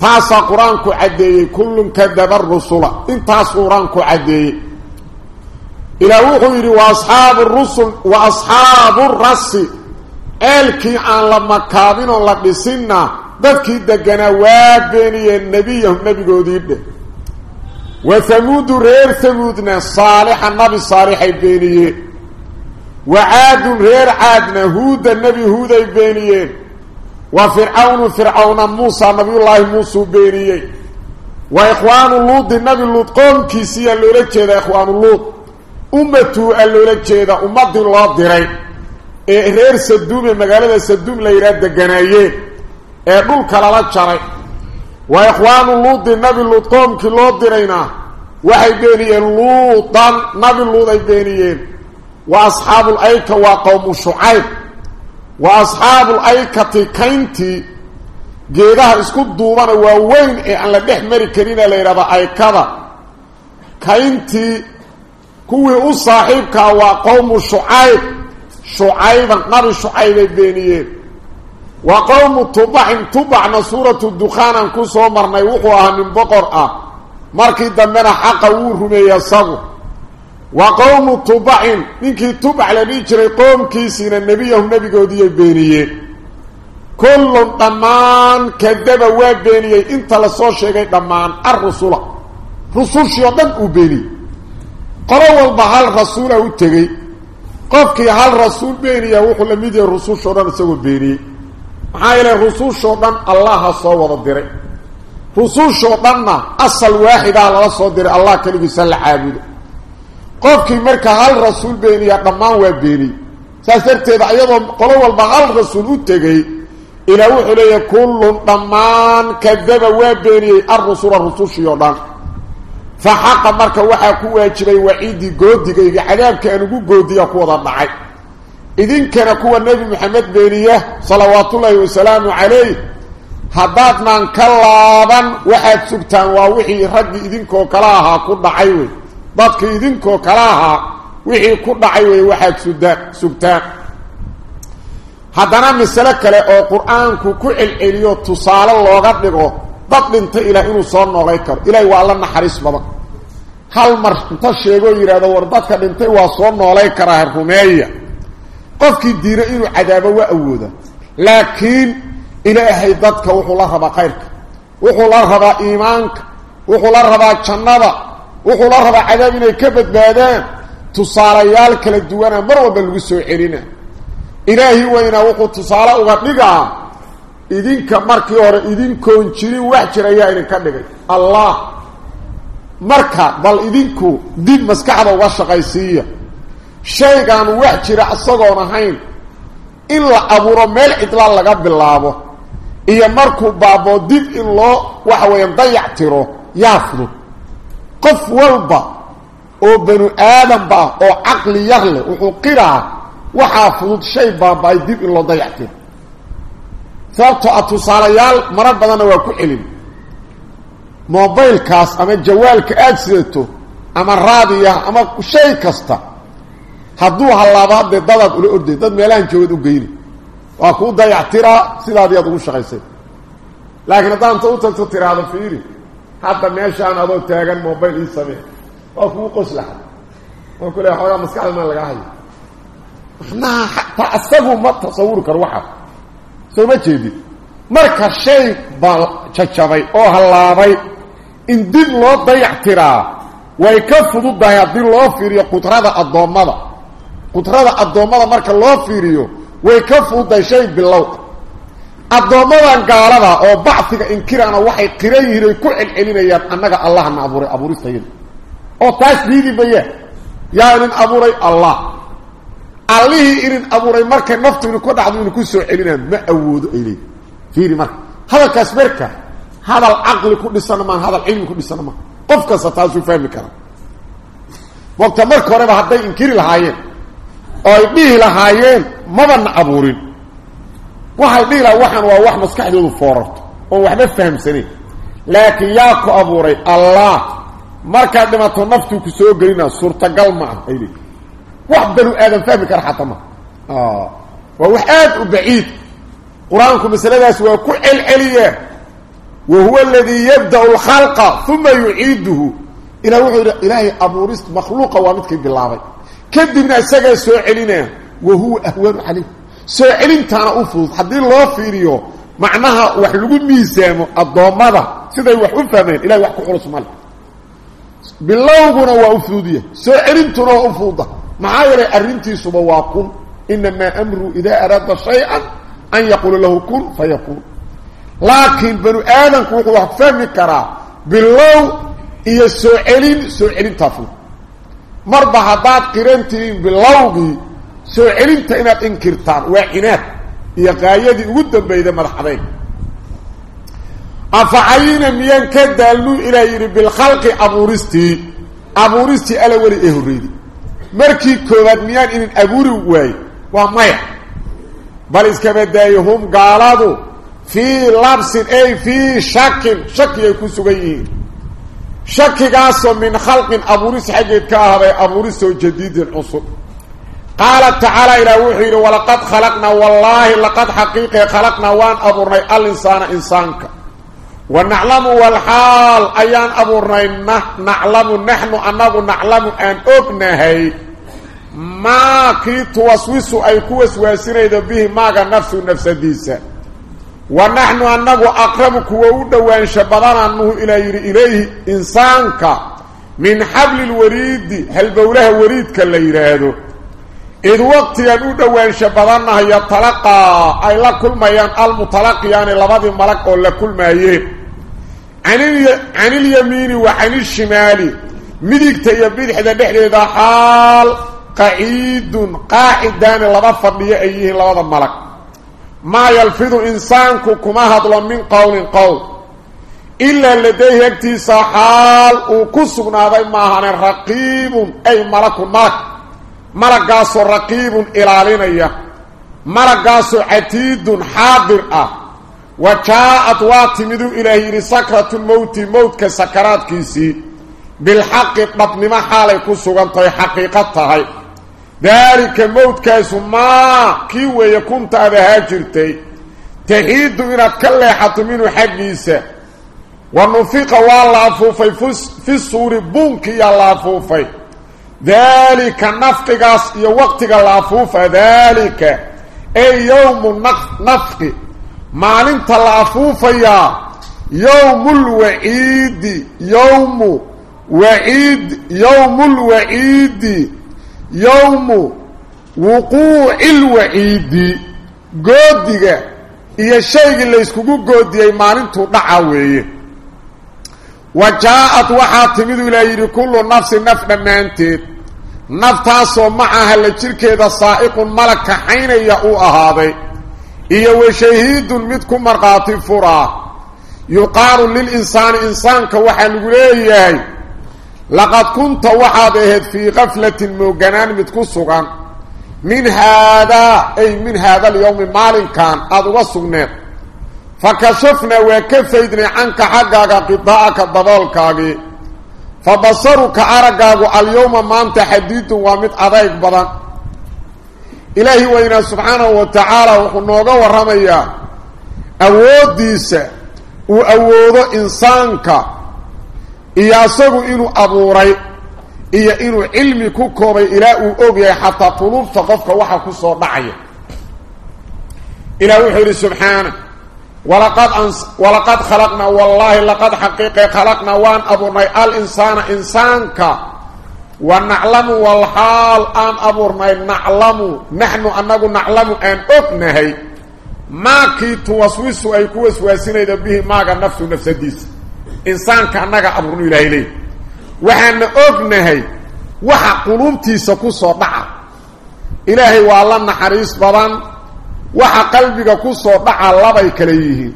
تاسا قرآن كوحدي كل كدب الرسول. انتاس قرآن كوحدي إلى وقوه وأصحاب الرسل وأصحاب الرسل la dhisinna dadkii deganaa waa beeniyeen nebiyahum nebigoodii dheh wa hamuudu reer hamuudna saalixa nabi saalixay beeniyeen wa caadun reer caadna huuda nebi huuday beeniyeen wa fircawnu fircawna muusa nabiyullaahi muusuu beeniyey wa ikhwaanu luudi nabi luud qoomkiisiiyaa loola jeedaa ikhwaanu luud ummatuu a loola jeedaa ummadii loo diray ee reer saduum ee magaalada saduum la yidhaha deganaayeen ee dhulka lala jaray wa ikhwaanu luudi nabi luud qoomkii loo dirayna waxay beeniyeen luudan nabi luud ay beeniyeen wa asxaabul ayka waa qowmu shucayb wa asxaabul aykati kayntii geedaha isku duubana waa weyn ee aan la dhex mari karina la yidhahda aykada kayntii kuwii u saaxiibkaa waa qowmu shucayb beeniyeen waa qowmu tubaxin tubaxna suuratu dukhaanan ku soo marnay wuxuu ahaa nin boqor ah markii dambena xaqa wuu rumeeyey isagu waa qowmu tubaxin ninkii tubax la dhihi jiray qoomkiisiina nebiyahu nebigoodiiyay beeniyeen kullun dhammaan kadaba waa beeniyey inta lasoo sheegay dhammaan arrusula rusushii oo dhan uu beeniyey qolo walba hal rasuula u tegey قفكي هل رسول بيني يوحو لميدي الرسول شودان سوى بيني هاي لي الرسول شودان الله صوى ضدري رسول شودان أصل واحد على رسول ضدري الله كان يسال حابد قفكي مركا هل رسول بيني يقمان وابيني سأسترتي بعيضا قلوة البغال رسول اتقي إلى وحو لي كل ضمان كذب وابيني الرسول الرسول شودان fa xaqa marka waxaa ku waajibay waciidii goodigayga cadaabka aan ugu goodiya ku wada dhacay. Idinkana kuwa nebi maxamed beeniya salawaatullaahi wasalaamu calayh haddaadnaan ka laaban waxaad sugtaan waa wixii raggii idinkoo kale ahaa ku dhacay wey. Dadkii idinkoo kale ahaa wixii ku dhacay wey waxaad sudaan sugtaan. Haddana masale kale oo qur'aanku ku celceliyo tusaale looga dhigo dad dhintay ilaah inuu soo noolay karo. Ilaahay waa la naxariis badan. Hal mar inta sheegoo yidhahdo war dadka dhintay waa soo noolay karaa rumeeya. Qofkii diina inuu cadaabo waa awooda. Laakiin ilaahay dadka wuxuu la rabaa khayrka. Wuxuu la rabaa iimaanka. Wuxuu la rabaa jannada. Wuxuu la rabaa cadaab inay ka badbaadaan. Tusaalayaal kala duwana mar walba lagu soo celina. Ilaahi weynaa wuxuu tusaale uga dhigaa idinka markii hore idinkoon jirin wax jir ayaa idinka dhigay. Allah marka bal idinku dib maskaxda uga shaqaysiiya. Shaygaan wax jira isagoon ahayn in la abuuro meel cidla laga bilaabo iyo markuu baaboo dib in loo waxa weeyaan dayac tiro yaa fudud. Qof walba oo banu aadamba oo caqli yar leh wuxuu qiraa waxaa fudud shay baaba-ay dib in loo dayac tiro sababtoo ah tusaalayaal marar badanna waa ku celin mobilkaas ama jawaalka aada sidato ama raadiyaha ama shay kasta hadduu hallaabo haddee dadaad ula orday dad meelahan joogad u geyni. Waa kuu dayactiraa sidaadii aad ugu shaqaysay. Laakiin haddaa inta u tagto tiraahdo fiiri hadda meeshaan adoo taagan mobile ii samee. Waa kugu qoslaha waa ku leeya xoogaa maskaxda maa lagaa hayo. Macnaha xataa isagu ma tasawuri karo waxaa soo ma jeedid marka shay baa jajabay oo hallaabay in dib loo dayac tiraa way ka fududahay haddii loo fiiriyo qudrada addoommada. Qudrada addoommada marka loo fiiriyo way ka fududahay shay bilow. Addoommadan gaalada oo bacfiga inkiraana waxay qiran yihiin ay ku celcelinayaan annaga allahna abuuray abuuristayada oo taas diidi maya yaa inin abuuray allah allihii inin abuuray markay naftu inu ku dhacdo inu ku soo celinaan ma awoodo ay leeyihiin fiiri marka hadalkaas marka hadal caqli ku dhisana maan hadal cilmi ku dhisana maan qof kasta taasuu fahmi kara wabta marka horeba hadday inkiri lahaayeen oo ay dhihi lahaayeen mabana abuurin. Waxay dhihi lahaa waxaan waa wax maskaxdoodu foorarto oon waxba fahamsanayn laakiin yaa ku abuuray allah markaad dhimato naftuu ku soo gelina suurtagal ma ah ay leeyihiin wax banu aadan fahmi kara xataa ma. Waa wax aada u baciid qur'aanku masaladaas waa ku celceliyaa wa huwa aladii yabda'u alkhalqa uma yuciiduhu ilah wuxuu yidhi ilaahay abuurist makhluuqa waa midkii bilaabay. Kadibna isagaa soo celinaa wa huwa ahwanu calayh soo celintaana u fudud. Haddii loo fiiriyo macnaha wax lagu miisaamo addoommada siday wax u fahmeen ilahay wax ku culus male. Waa u soo celintuna waa u maxaa yeelay arrintiisuba waa kun. Inamaa amruu idaa araada shay-an an yaquula lahu kun fayakuun laakiin banu aadamku wuxuu wax fahmi karaa bilow iyo soo celin soo celintaa fudud marba haddaad qirantihiin bilowgii soo celinta inaad inkirtaan waa cinaad iyo qaayadii ugu dambayda madaxdayn afacayina miyaan ka daalnuu ilaa yidhi bilkhalqi abuuristii abuuristii ala weli ee horreyday markii koowaad miyaan inin abuuri waaye waa maya. Bal iskaba daayo hum gaaladu fii labsin ay fii shakin shaki ay ku sugan yihiin. Shakigaasoo min khalqin abuuris xaggeed ka ahday abuurisoo jadiidin cusub. Qaala tacaala ilaah wuxuu yidhi walaqad khalaqnaa wallaahi laqad xaqiiqe khalaqnaa waan abuurnay alinsaana insaanka. Wa naclamu walxaal ayaan abuurnay naclamu naxnu annagu naclamu aan ognahay maa kii tuwaswisu ay ku waswaasinaydo bihi maaga nafsu nafsadiisa. Wa naxnu annagu aqrabu kuwa u dhowaansha badananuhu ilaa yidhi ilayhi insaanka min xabli lwariidi halbowlaha wariidka la yidhaahdo. Id waqtigan u dhowaansha badannaha yatalaqaa ay la kulmayaan almutalaqiyaani labadii malag oo la kulmaayeen canilyamiini wa canishimaali midigta iyo bidixda dhexdeeda xaal qaciidun qaacidaani laba fadhiyo ay yihiin labada malag maa yalfidu insaanku kuma hadlo min qowlin qowl. Ilaa ladayhi agtiisa xaal uu ku sugnaaday maahane raqiibun ay malakun malag malagaasoo raqiibun ilaalinaya. Malagaasoo catiidun xaadir ah. Wa jaa-ad waa timiduu ilaahay yidhi sakratulmowti mowdka sakaraadkiisii. Bilxaqi dhabnimo xaalay ku sugantahay xaqiiqo tahay ذلك موت كيس ما كيوه يكون تابع هاجرتي. تحيد من كل حط منه حق نيسا ونفق والله فوفي في الصور بونكي الله فوفي. ذلك نفقك وقتك الله فوفي ذلك. أي يوم نفق ما لنت الله فوفي يوم الوعيد. يوم وعيد. يوم الوعيد. Yowmu wuquuci lwaciidi goodiga iyo shaygii layskugu goodiyey maalintuu dhaca weeye. Wa jaa-ad waxaa timiduu ilaa yidhi kullu nafsin naf dhammaanteed naftaasoo macaha la jirkeeda saa'iqun malag kaxaynaya uu ahaaday iyo wa shahiidun mid ku markhaati furaa yuqaalu lilinsaani insaanka waxaa lagu leeyahay laqad kunta waxaad ahayd fii kaflatin mooganaan mid ku sugan min haadaa ay min haada alyowmi maalinkan aada uga sugneed fa kashafnaa waa ka faydnay canka xaggaaga qidaa'aka daboolkaagii fa basaruka araggaagu alyowma maanta xadiidun waa mid adayg badan ilaahi weynaa subxaanahu wa tacaala wuxuu nooga warramayaa awooddiisa uu awoodo insaanka iyo asagu inuu abuuray iyo inuu cilmi ku koobay ilaa uu og yahay xataa quluubta qofka waxa ku soo dhacaya. Ilaah wuxuu yidhi subxaana walaqad walaqad khalaqnaa wallaahi laqad xaqiiqe khalaqnaa waan abuurnay alinsaana insaanka. Wa naclamu walxaal aan abuurnay naclamu naxnu annagu naclamu aan ognahay. Maakii tuwaswisu ay ku waswaasinaydo bihi maaga nafsu nafsadiisa insaanka annaga abuurnu ilaahay leey waxaana ognahay waxa quluubtiisa ku soo dhaca. Ilaahay waa la naxariis badan waxa qalbiga ku soo dhaca labay kala yihiin.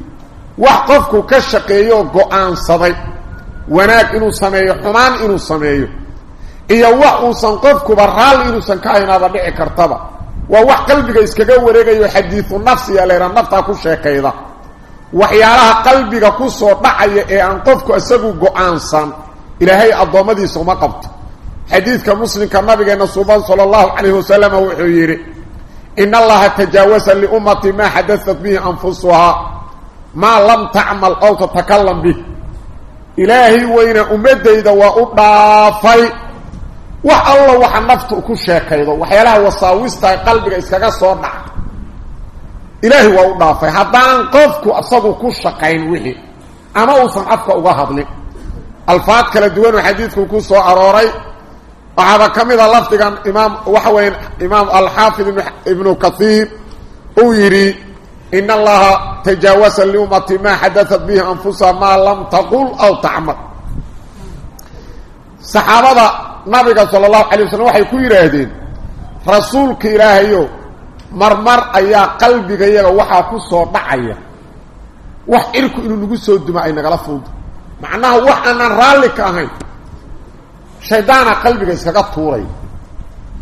Wax qofku ka shaqeeyo go'aansaday. Wanaag inuu sameeyo xumaan inuu sameeyo. Iyo wax uusan qofkuba raalli inuusan ka haynaaba dhici kartaba. Waa wax qalbiga iskaga wareegayo xadiidu nafsiya leera naftaa ku sheekayda waxyaalaha qalbiga ku soo dhacaya ee aan qofku isagu go'aansan ilaahay addoommadiisa uma qabto. Xadiidka muslimka nabigeena suban sala allahu calayhi wasalama wuxuu yidhi in allaha tajaawasa liummati maa xadaat bihi anfusuhaa maa lam tacmal ow tatakalam bih. Ilaahay weyna ummadayda waa u dhaafay. Wax alla waxa naftu ku sheekaydo waxyaalaha wasaawista qalbiga iskaga soo dhaca ilaahay waa u dhaafay. Haddaan qofku isagu ku shaqayn wixii ama uusan afka uga hadlin. Alfaad kala duwan oo xadiidku ku soo arooray. Waxaaba ka mid a lafdigan imaam waxa weya imaam alxaafid ibnu kathiir uu yidhi in allaha tajaawasa liummati maa xadaat bihi anfusaha maa lam taqul aw tacmal saxaabada nabiga sala allahu calay waslm waxay ku yidhaahdeen rasuulka ilaahayo marmar ayaa qalbigayaga waxaa ku soo dhacaya. Wax cirku inuu nagu soo duma ay nagala fuudo. Macnaha wax aanaan raalli ka ahayn shaydaana qalbiga iskaga tuuray.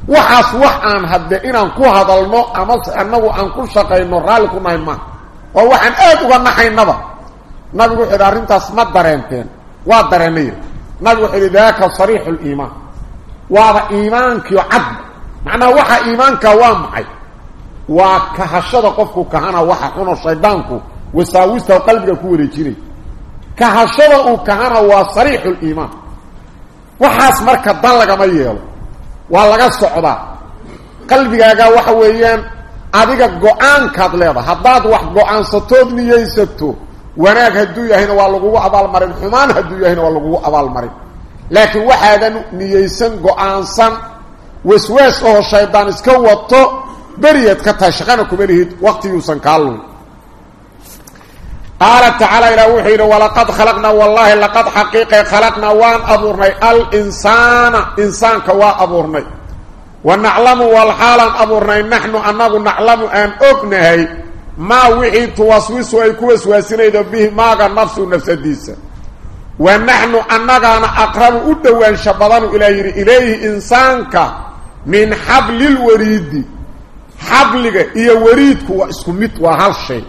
Waxaas wax aan hadde inaan ku hadalno amase annagu aan ku shaqayno raalli ku nahay maaha waa waxaan aad uga naxaynaba. Nabigu wuxu yidhi arrintaas ma dareenteen waa dareennay nabigu wuxuu yidhi daaka sariixu liimaan waaba iimaankiio cad. Macnaha waxa iimaanka waa maxay waa kahashada qofku kahana waxa xuno shaydaanku wasaawista qalbiga ku wareejinay. Kahashada uu kahana waa sariixu liimaan waxaas marka dan lagama yeelo. Waa laga socdaa. Qalbigaaga waxa weeyaan adiga go'aankaad leedahay. Haddaad wax go'aansatood niyeysato wanaag hadduu yahayna waa lagugu abaalmarin xumaan hadduu yahayna waa lagugu abaalmarin. Laakiin waxaadan niyeysan go'aansan waswaas oo shaydaan iska wato beriyaad ka tahay shaqana kuma lihid waqtiyuusan kaa lun qaala tacaala ilah wuxuu yidhi walaqad khalaqnaa wallaahi laqad xaqiiqe khalaqnaa waan abuurnay. Alinsaana insaanka waa abuurnay. Wa naclamu walxaalaan abuurnay. Naxnu annagu naclamu aan ognahay maa wixii tuwaswisu ay ku waswaasinaydo bihi maaga nafsu nafsadiisa. Wa naxnu annagaana aqrabu u dhowaansha badanu ilaa yidhi ilayhi insaanka min xablilwariidi xabliga iyo wariidku waa isku mid waa hal shay.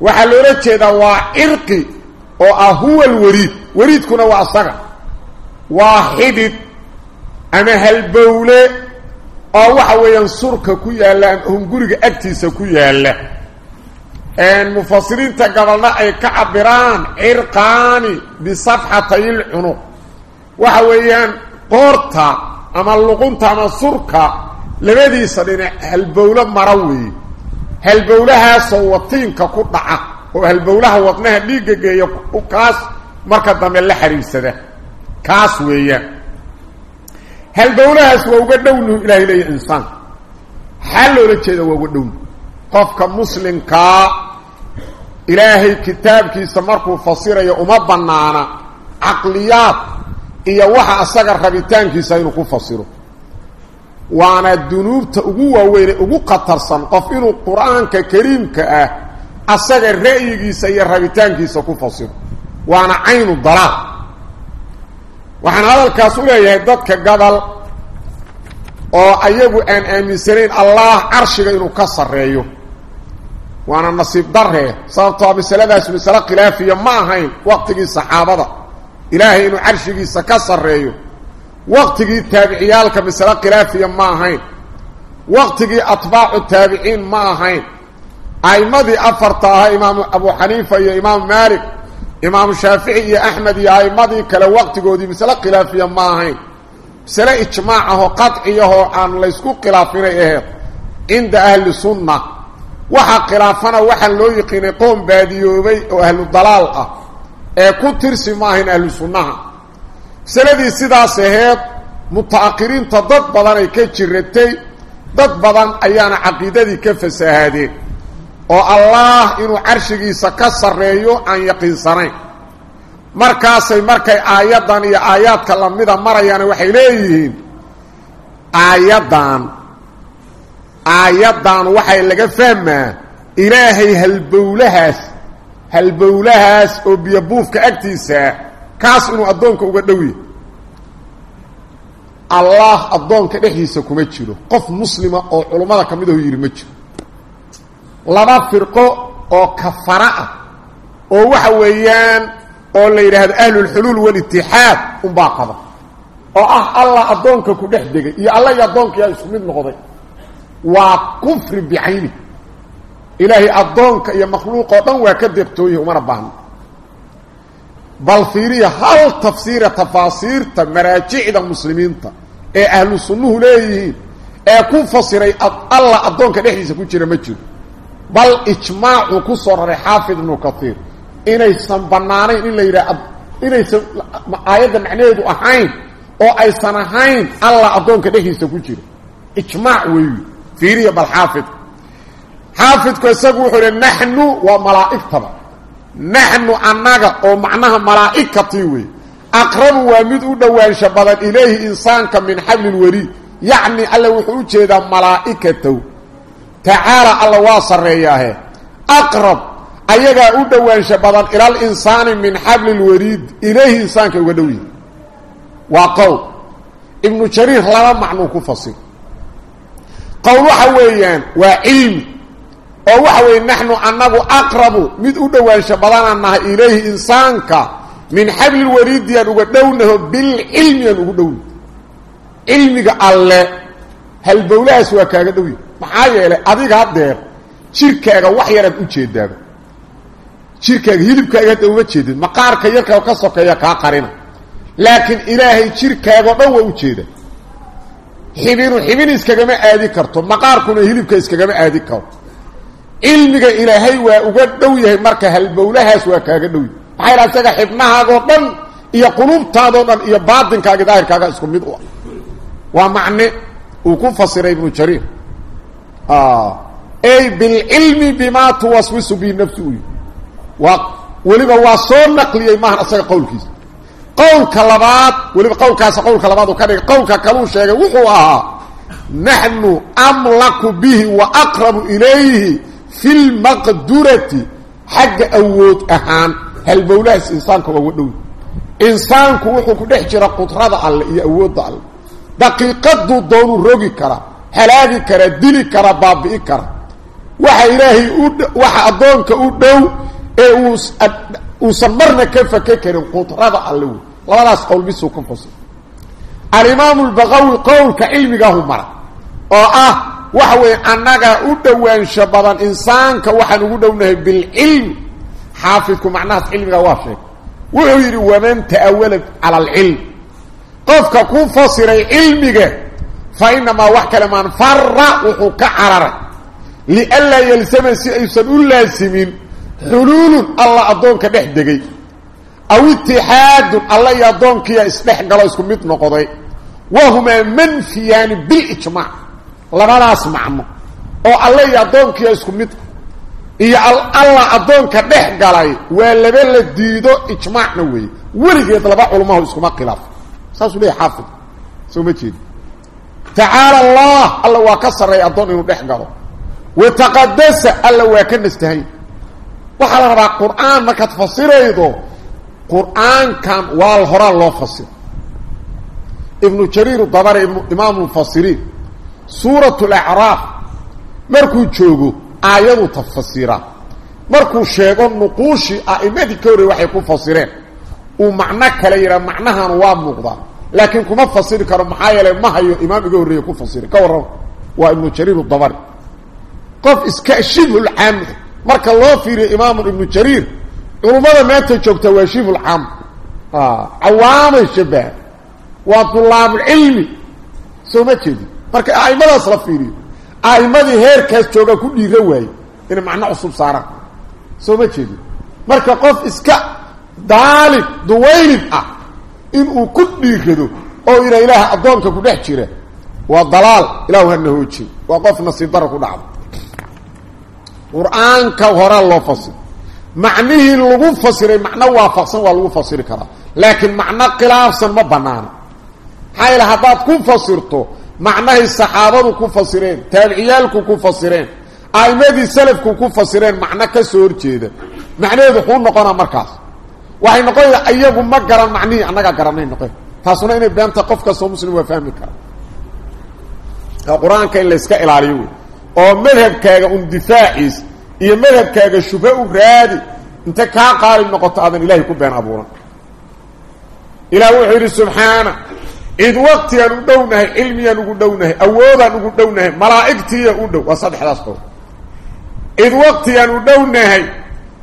Waxaa loola jeedaa waa cirqi oo ah huwa alwariid. Wariidkuna waa asaga. Waa xidhid ama halbowle oo waxa weeyaan surka ku yaalla ama hunguriga agtiisa ku yaalla. Mufasiriinta gabalna ay ka cabiraan cirqaani bisafxatay lcunuq waxa weeyaan qoorta ama luqunta ama surka labadiisa dhinac halbowlo mara weeye. Halbowlahaasoo watiinka ku dhaca oo halbowlaha wadnaha dhiigga geeya kaas marka dambe la xiriirsada kaas weeyaan halbowlahaas waa uga dhownuhu ilahay leeya insaan. Maxaa loola jeeda waa uga dhownu qofka muslimkaa ilaahay kitaabkiisa markuu fasirayo uma bannaana caqliyaad iyo waxa asaga rabitaankiisa inuu ku fasiro waana dunuubta ugu waaweyne ugu khatarsan qof inuu qur'aanka kariimka ah asaga ra'yigiisa iyo rabitaankiisa ku fasiro. Waana caynu dalaal waxaan hadalkaas u leeyahay dadka gabal oo ayagu aan aaminsanayn allah carshiga inuu ka sarreeyo. Waana nasiib daree sababtoo masaladaas masale khilaafiya ma ahayn waqtigii saxaabada. Ilaahay inuu carshigiisa ka sarreeyo waqtigii taabiciyaalka masale khilaafiya ma ahayn. Waqtigii atbaacu taabiciin ma ahayn. A'immadii afarta ahaa imaamu abu xaniifa iyo imaamu maalik imaamu shaafici iyo axmed iyo a'immadii kale waqtigoodii masale khilaafiya ma ahayn. Masale ijmaac ahoo qadciyahoo aan laysku khilaafinay aheed cinda ahli sunna. Waxaa khilaafana waxaa loo yiqiinay qoom baadiyoobay oo ahlu dalaal ah. Ee ku tirsi ma ahayn ahlu sunnaha masaladii sidaas aheed muta'akhiriinta dad badan ay ka jiratay dad badan ayaana caqiidadii ka fasahaadeen oo allah inuu carshigiisa ka sarreeyo aan yaqiinsanayn. Markaasay markay aayaddan iyo aayaadka lamida marayaan waxay leeyihiin aayaddan aayaddan waxay laga fahmaa ilaahay halbowlahaas halbowlahaas oo biyobuufka agtiisa kaas inuu addoonka uga dhow yahy allah addoonka dhexdiisa kuma jiro. Qof muslima oo culummada ka mid ahu yidhi ma jiro. Laba firqo oo kafara ah oo waxa weeyaan oo la yidhaahdo ahlulxuluul walitixaad unbaa qaba. Oo ah allah addoonka ku dhex degay iyo alla iyo addoonkayaa isku mid noqday. Waa kufri bicayni ilaahay addoonka iyo makhluuq oo dhan waa ka deeqtooyah umana baahno bal fiiriya hal tafsiira tafaasiirta maraajicda muslimiinta ee ahlu sunnuhu leeyihiin ee ku fasiray allah addoonka dhexdiisa ku jira ma jiro. Bal ijmaacuu ku soo raray xaafid ibnu kaiir inaysan bannaanayn in la yidhaha inaysan aayadda macnaheedu ahayn oo aysan ahayn allah addoonka dhexdiisa ku jira. Ijmaac weeyu fiiriya bal xaafid. Xaafidku isagu wuxuu idhi naxnu waa malaa'igtaba naxnu annaga oo macnaha malaa'ikatii wey aqrabu waa mid u dhowaansha badan ilayhi insaanka min xabli lwariid yacni alle wuxuu u jeedaa malaa'ikatow tacaala alla waa sarreeyaahe aqrab ayagaa u dhowaansha badan ilal insaani min xabli lwariid ilayhi insaanka uga dhow yihi waa qowl ibnu jariir laba macnuu ku fasir qowl waxa weeyaan waa cilmi oo waxa weeye naxnu annagu aqrabu mid u dhowaansha badanaan nahay ilayhi insaanka min xablilwariidiyaan uga dhownaho bilcilmiyaan ugu dhowna cilmiga alle halbowlahaas waa kaaga dhowya maxaa yeelay adiga hadeer jirkaaga wax yaraad u jeedaaba jirkaaga hilibkaaga hadda uma jeedid maqaarka yarkaa ka sokeeya kaa qarina. Laakiin ilaahay jirkaagao dhan waa u jeeda. Xibinu xibin iskagama aadi karto maqaarkuna hilibka iskagama aadi karo cilmiga ilaahay waa uga dhow yahay marka halbowlahaas waa kaaga dhow yahay. Maxaa yidhaha isaga xibnahaagoo dhan iyo qulubtaadoo dhan iyo baatinkaaga daahirkaaga isku mid u ah. Waa macne uu ku fasiray ibnu jariir. Ay bilcilmi bimaa tuwaswisu bihi nafsu uyi waa weliba waa soo naqliyey maahan isaga qowlkiisa. Qowlka labaad weliba qowlkaas qowlka labaad uu ka dhigay qowlka kaluu sheegay wuxuu ahaa naxnu amlaku bihi wa aqrabu ilayhi fi lmaqdurati xagga awood ahaan halbowlahaas insaanka waa uga dhow. Insaanku wuxuu ku dhex jira qudrada alle iyo awoodda alle. Daqiiqaduu doonuu rogi karaa halaagi karaa dili karaa baabi'i kara. Waxa ilaahay u waxa addoonka u dhow ee uu uusan marna ka fake karin qudrada alle wey labadaas qowl bisuu ka fasir alimaamu lbaqawi qowlka cilmigaahu mara oo ah waxa weeye annagaa u dhowaansho badan insaanka waxaan ugu dhownahay bilcilmi xaafidku macnahaas cilmigaa waa sheegay wuxuu yidhi waman ta'awala cala alcilm qofka ku fasiray cilmiga fa inamaa wax kale maan fara wuxuu ka cararay lianlaa yalsama si aysan u laasimin xuluulun alla addoonka dhex degay. Aw itixaadun alla iyo addoonkiiya isdhex galo isku mid noqday wahumaa manfiyaani bilijmaac labadaas macno oo alle iyo addoonkiiya isku mid iyo alla addoonka dhex galay waa laba la diido ijmaacna weeye. Weligeed laba culamahu iskuma khilaafo saasuu leeyahy xaafid. Soo ma jeedi tacaala allah alla waa ka sarreeya addoon inuu dhex galo. Wataqadasa alla waa ka nastahay. Waxaa la rabaa qur'aan markaad fasiraydo qur'aankan waa horaa loo fasiro. Ibnu jariir dabari imaamu mufasiriin suurat lacraaf markuu joogo aayadu tafasiraa markuu sheego nuquushii a'imadii ka horrey waxay ku fasireen. Uu macno kale yidhaa macnahan waa muuqdaa laakiin kuma fasiri karo maxaa yeelay ma hayo imaam iga horreeye ku fasira ka warrama waa ibnu jariir dabari qof iska shibhulcaami marka loo fiiriyo imaamu ibnu jariir culummada maanta joogta waa shibhulcaam cawaamay shabaha waa dulaabulcilmi soo ma jeedin marka a'imadaas la fiiriyo. A'immadii heerkaas jooga ku dhiira waaye inay macno cusub saaraan soo ma jeedin. Marka qof iska daalib duwaylid ah inuu ku dhiirado oo ina ilaaha addoonka ku dhex jira waa dalaal ilahu hana hooji waa qof nasiib dara ku dhacdo. Qur'aanka horaa loo fasiro macnihii lagu fasiray macno waafaqsan waa lagu fasiri karaa. Laakiin macno khilaafsan ma banaana maxaa yaele haddaad ku fasirto macnahay saxaabadu ku fasireen taabiciyaalku ku fasireen a'imadii salafku ku fasireen macno ka soo horjeeda macnaheedu xuu noqonaa markaas. Waxay noqonaya iyagu ma garan macnihii annagaa garanay noqon. Taasuna inay beenta qof kastoo muslim waa fahmi kara. Qur'aanka in layska ilaaliyo wey. Oo madhabkaaga un difaaciis iyo madhabkaaga shubhe u raadi inta kaa qaalib noqoto aadan ilaahay ku been abuuran. Ilaah wuxuu yidhi subxaana cid waqtigaan u dhownahay cilmiyaan ugu dhownahay awoodaan ugu dhownahay malaa'igtiiya u dhow. Waa saddexdaas qow cid waqtigaan u dhownahay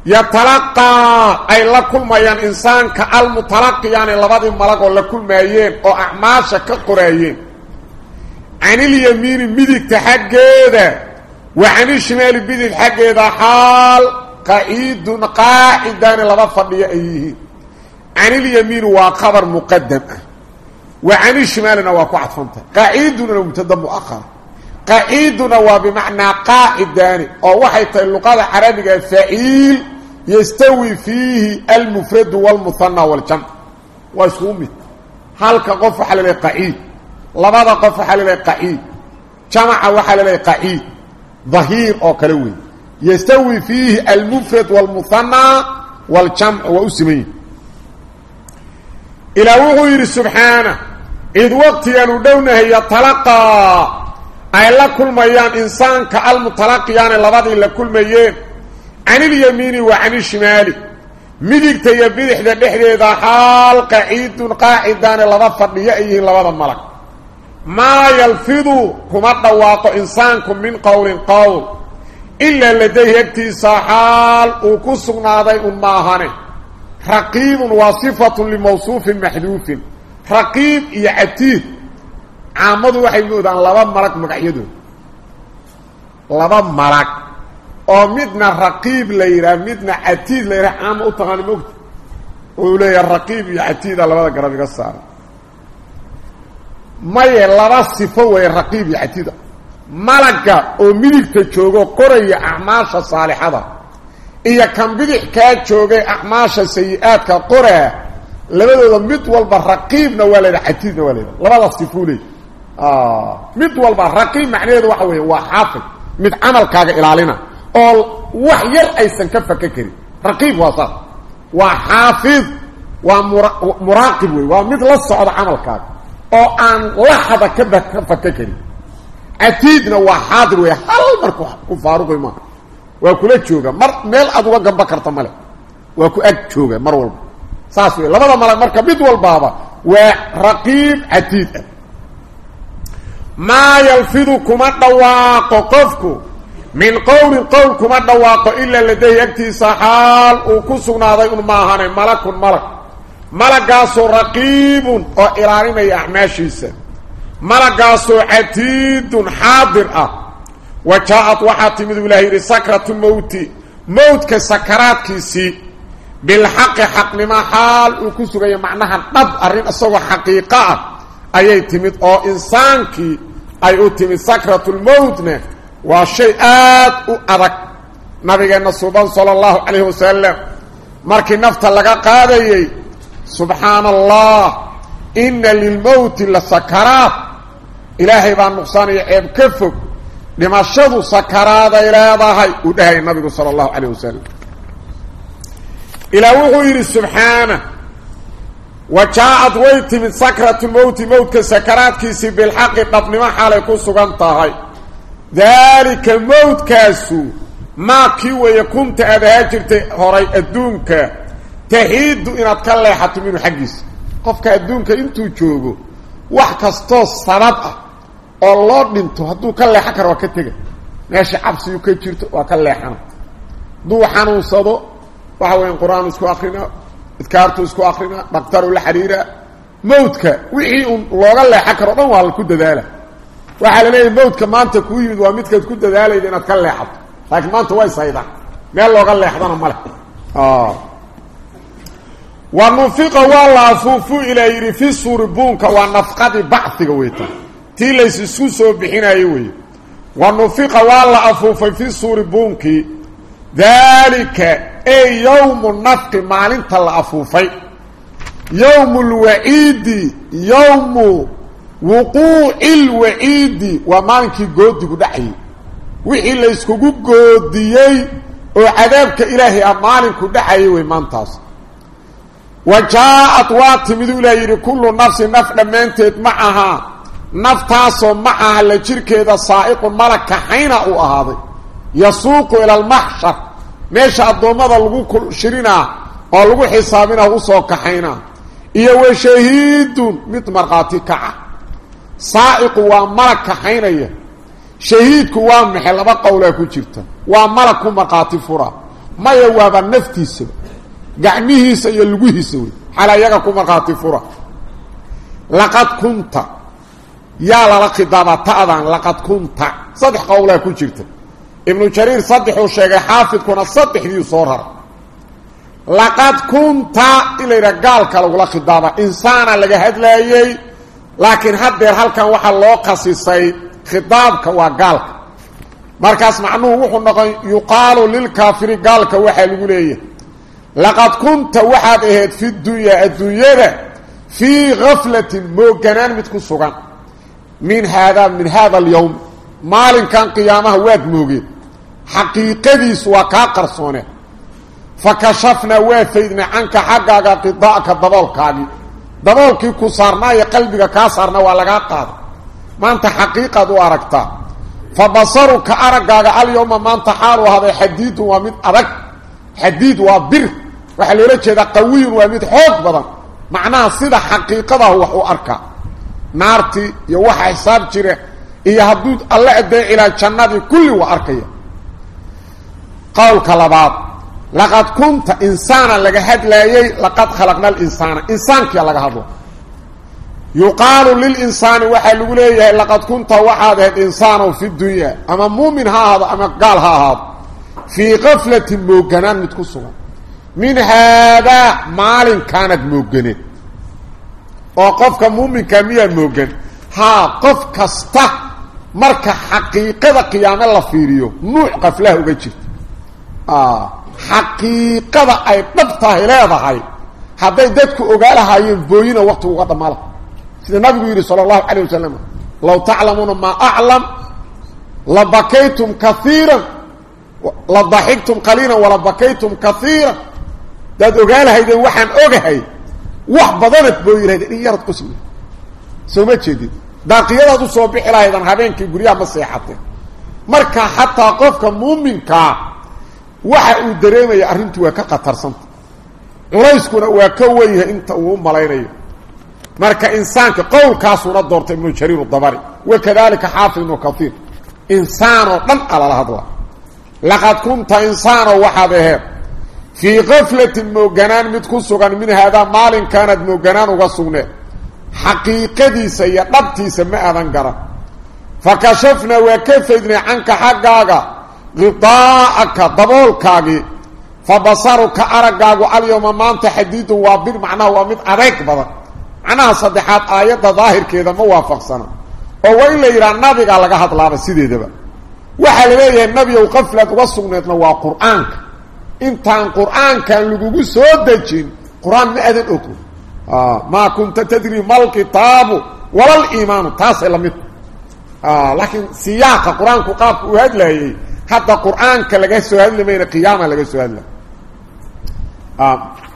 yatalaqaa ay la kulmayaan insaanka almutalaqiyaane labadii malagoo la kulmaayeen oo acmaasha ka qoraayeen. Canilyamiini midigta xaggeeda wa canishimaali bidid xaggeeda xaal qaciidun qaacidaani laba fadhiyo ay yihiin. Canilyamiini waa qabar muqadam ah wa canishimaalina waa ku cadfantah qaciidunana mubtada muahar qaciiduna waa bimacnaa qaacidaani oo waxay tahay luqada carabiga faciil yastawi fiihi almufradu wاlmuhana wاljamc waa iskugu mid halka qof waxaa la leehay qaciid labada qof waxaa la leehay qaciid jamaca waxaa la leehay qaciid dahiir oo kale wey yastawi fiihi almufrad wاlmuhana wاljamc waa u siman yihi ilaa wuxuu yidhi subxaana cid waqtigaan u dhownahay yatalaqaa ay la kulmayaan insaanka almutalaqiyaane labadii la kulmayeen canilyamiini wa canishimaali midigta iyo bidixda dhexdeeda xaal qaciidun qaacidaane laba fadhiyo ay yihiin labada malag maa yalfidu kuma dhawaaqo insaanku min qowlin qowl ilaa ladayhi agtiisa xaal uu ku sugnaaday un maahane. Raqiibun waa sifatun limawsuufin maxduufin raqiib iyo catiid caamadu waxay moodaan laba malag magacyadooda laba malag oo midna raqiib la yidhaha midna catiid la yidhaha caama u taqaana mogta uu leeyaha raqiib iyo catiida labada garab iga saara maye laba sifo weeye raqiib iyo catiida malagga oo midigta joogo qoraya acmaasha saalixada iyo kan bidix kaa joogay acmaasha sayi-aadka qoraa labadooda mid walba raqiibna waa la yidhaha catiidna waa la yidhaha labada sifuu leey mid walba raqiib macnaheedu waxa weeye waa xaafid mid camalkaaga ilaalina oo wax yar aysan ka faka karin. Raqiib waa saas. Waa xaafid waa mura wey waa mid la socda camalkaaga oo aan laxda kaba ka faka karin. Catiidna waa xaadir wey hal marku ku faaruqi maaha. Waa kula jooga mar meel aad uga gamba karta male waa ku ag jooga mar walba saas wey labada malag marka mid walbaaba waa raqiib catiid ah. Maa yalfidu kuma dhawaaqo qofku min qowlin qowl kuma dhawaaqo ilaa ladayhi agtiisa xaal uu ku sugnaaday un maahane malakun malag malagaasoo raqiibun oo ilaalinaya acmaashiisa. Malagaasoo catiidun xaadir ah. Wa jaa-ad waxaa timid u ilaah yidhi sakratu mowti mowdka sakaraadkiisii bilxaqi xaqnimo xaal uu ku sugaya macnaha dhab arrin isagoo xaqiiqo ah ayay timid oo insaankii ay u timid sakratulmowtna waa shay aad u adag nabigeenna suban sala allahu calayhi wasalam markii nafta laga qaadayey subxaana allah inna lilmowti la sakaraat ilaahay baa nuqsaanaya ceeb ka fog dhimashadu sakaraaday leedahay uu dhahaya nabigu sala allahu calayh wasalam ilaa wuxuu yidhi subxaana wa jaa-ad way timid sakratu mowti mowtka sakaraadkiisii bilxaqi dhabnimo xaalay ku sugan tahay. Daalika mowdkaasu maa kii weeye kunta aad ahaa jirtay horay adduunka taxiidu inaad ka leexato minhu xaggiisa. Qofka adduunka intuu joogo wax kastoo sabab ah oo loo dhinto hadduu ka leexan karo waa ka tega. Meesha cabsiyu ka jirto waa ka leexana hadduu xanuunsado waxa weya qur'aan isku akrinaa idkaartu isku akrinaa dhaktaru la xiriiraa mawdka wixii un looga leexan karo dhan waa ku dadaala. Waxaa la leeyahy mawdka maanta kuu yimid waa midkaad ku dadaalayda inaad ka leexato. Laakiin maanta way saydaa meel looga leexdana male wa nufiqa waa la afuufu ilaa yidhi fi suuri buunka waa nafqadii baciga weyta tii lays soo bixinayo wey wa nufiqa waa la afuufay fi suuri buunkii daalika ey yowmu nafqi maalinta la afuufay. Yowmu lwaciidi yowmu wuquuci lwaciidi waa maalinkii goodigu dhacayay. Wixii la yskugu goodiyey oo cadaabka ilaahay ah maalinku dhacayay wey maantaas. Wa jaa-ad waa timiduu ilaa yidhi kullu nafsin naf dhammaanteed ma aha. Naftaasoo macaha la jirkeeda saa'iqun malag kaxayna uu ahaaday. Yasuuqu ila almaxshar meesha addoommada lagu shirinaa oo lagu xisaabinaa u soo kaxaynaa iyo wa shahiidun mid markhaati kaca saa'iqu waa malag kaxaynaya. Shahiidku waa maxay? Laba qowlaa ku jirta. Waa malag ku markhaati fura. Maya waaba naftiisa. Gacmihiisa iyo lugihiisa wey. Xala ku markhaati fura. Laqad kunta. Yaa lala khidaabaa ta'dan laqad kunta. Saddex qowlaa ku jirta ibnu jariir saddexuu sheegay xaafidkuna saddexdiiu soo raray laqad kunta in la yidhaha gaalka lagula khidaaba insaana laga hadlaayey laakiin haddeer halkan waxaa loo khasisay khidaabka waa gaalka. Markaas macnuhu wuxuu noqon yuqaalu lilkaafiri gaalka waxaa lagu leeyahay laqad kunta waxaad ahayd fi dunyaa adduunyada fii gaflatin mooganaan mid ku sugan. Min haadaa min haada alyowm maalinkan qiyaamaha waad moogeen xaqiiqadiisu waa kaa qarsoone. Fa kashafnaa waa faydnay canka xaggaaga qidaa'ka daboolkaagii. Daboolkii ku saarnaa iyo qalbiga kaa saarna waa lagaa qaada maanta xaqiiqaad u aragtaa. Fa basaruka araggaaga alyowma maanta xaalu ahaaday xadiidun waa mid adag. Xadiid waa bir. Waxaa loola jeedaa qawiyun waa mid xoog badan. Macnaha sida xaqiiqadaah wax u arkaa naartii iyo waxa xisaab jira iyo hadduu alla adeeci laha jannadii kulli waa arkaya qowlka labaad laqad kunta insaana laga hadlaayey laqad khalaqna alinsaana insaankia laga hadlo. Yuqaalu lilinsaani waxaa lagu leeyahay laqad kunta waxaad ahayd insaanow fi dunyaa ama muumin ha ahaado ama gaal ha ahaado. Fii kaflatin mooganaan mid ku sugan. Min haadaa maalinkaanad mooganeed oo qofka muuminkaa miyaa moogan haa qof kasta marka xaqiiqada qiyaame la fiiriyo nuuc qaflaha uga jirta xaqiiqada ay dhab tahay leedahay hadday dadku ogaa lahaayeen booyina waktigu uga dhammaala sida nabigu yidhi sala allahu calayh wasalam law taclamuuna maa aclam la bakaytum kaiiran la daxigtum qaliilan wala bakaytum kaiiran daad ogaa lahaydeen waxaan ogahay wax badanad booyi lahaydeen in yarad qusmi soo ma jeedid daaqiyadaad u soo bixi lahaydan habeenkii guryaha ma seexateen. Marka xataa qofka muuminkaa waxa uu dareemaya arrintu waa ka khatarsanta culayskuna waa ka wenyahay inta uu u malaynayo. Marka insaanka qowlkaasuuna doortay ibnu jariir dabari wakadalika xaafid ibnu kaiir insaanoo dhan alala hadla laqad kunta insaano waxaad aheed fii kaflatin mooganaan mid ku sugan min haadaa maalinkaanaad mooganaan uga sugneed xaqiiqadiisa iyo dhabtiisa ma aadan garan. Fa kashafnaa waa ka faydnay canka xaggaaga khidaa'aka daboolkaagii fa basaruka araggaagu alyowma maanta xadiidun waa bir macnaha waa mid adeeg badan. Macnaha saddexaad aayadda daahirkeeda ma waafaqsana oo waa in la yidhaha nabigaa laga hadlaaba sideedaba. Waxaa la leeyahay nabigow qaflaad uga sugneedna waa qur'aanka. Intaan qur'aankan lagugu soo dejin qur'aan ma adan ogo maa kunta tadri malkitaabu walaliimaanu taasay la mid laakiin siyaaqa qur'aanku qaabka uu hadlayey hadda qur'aanka laga soo hadli mayna qiyaama laga soo hadla.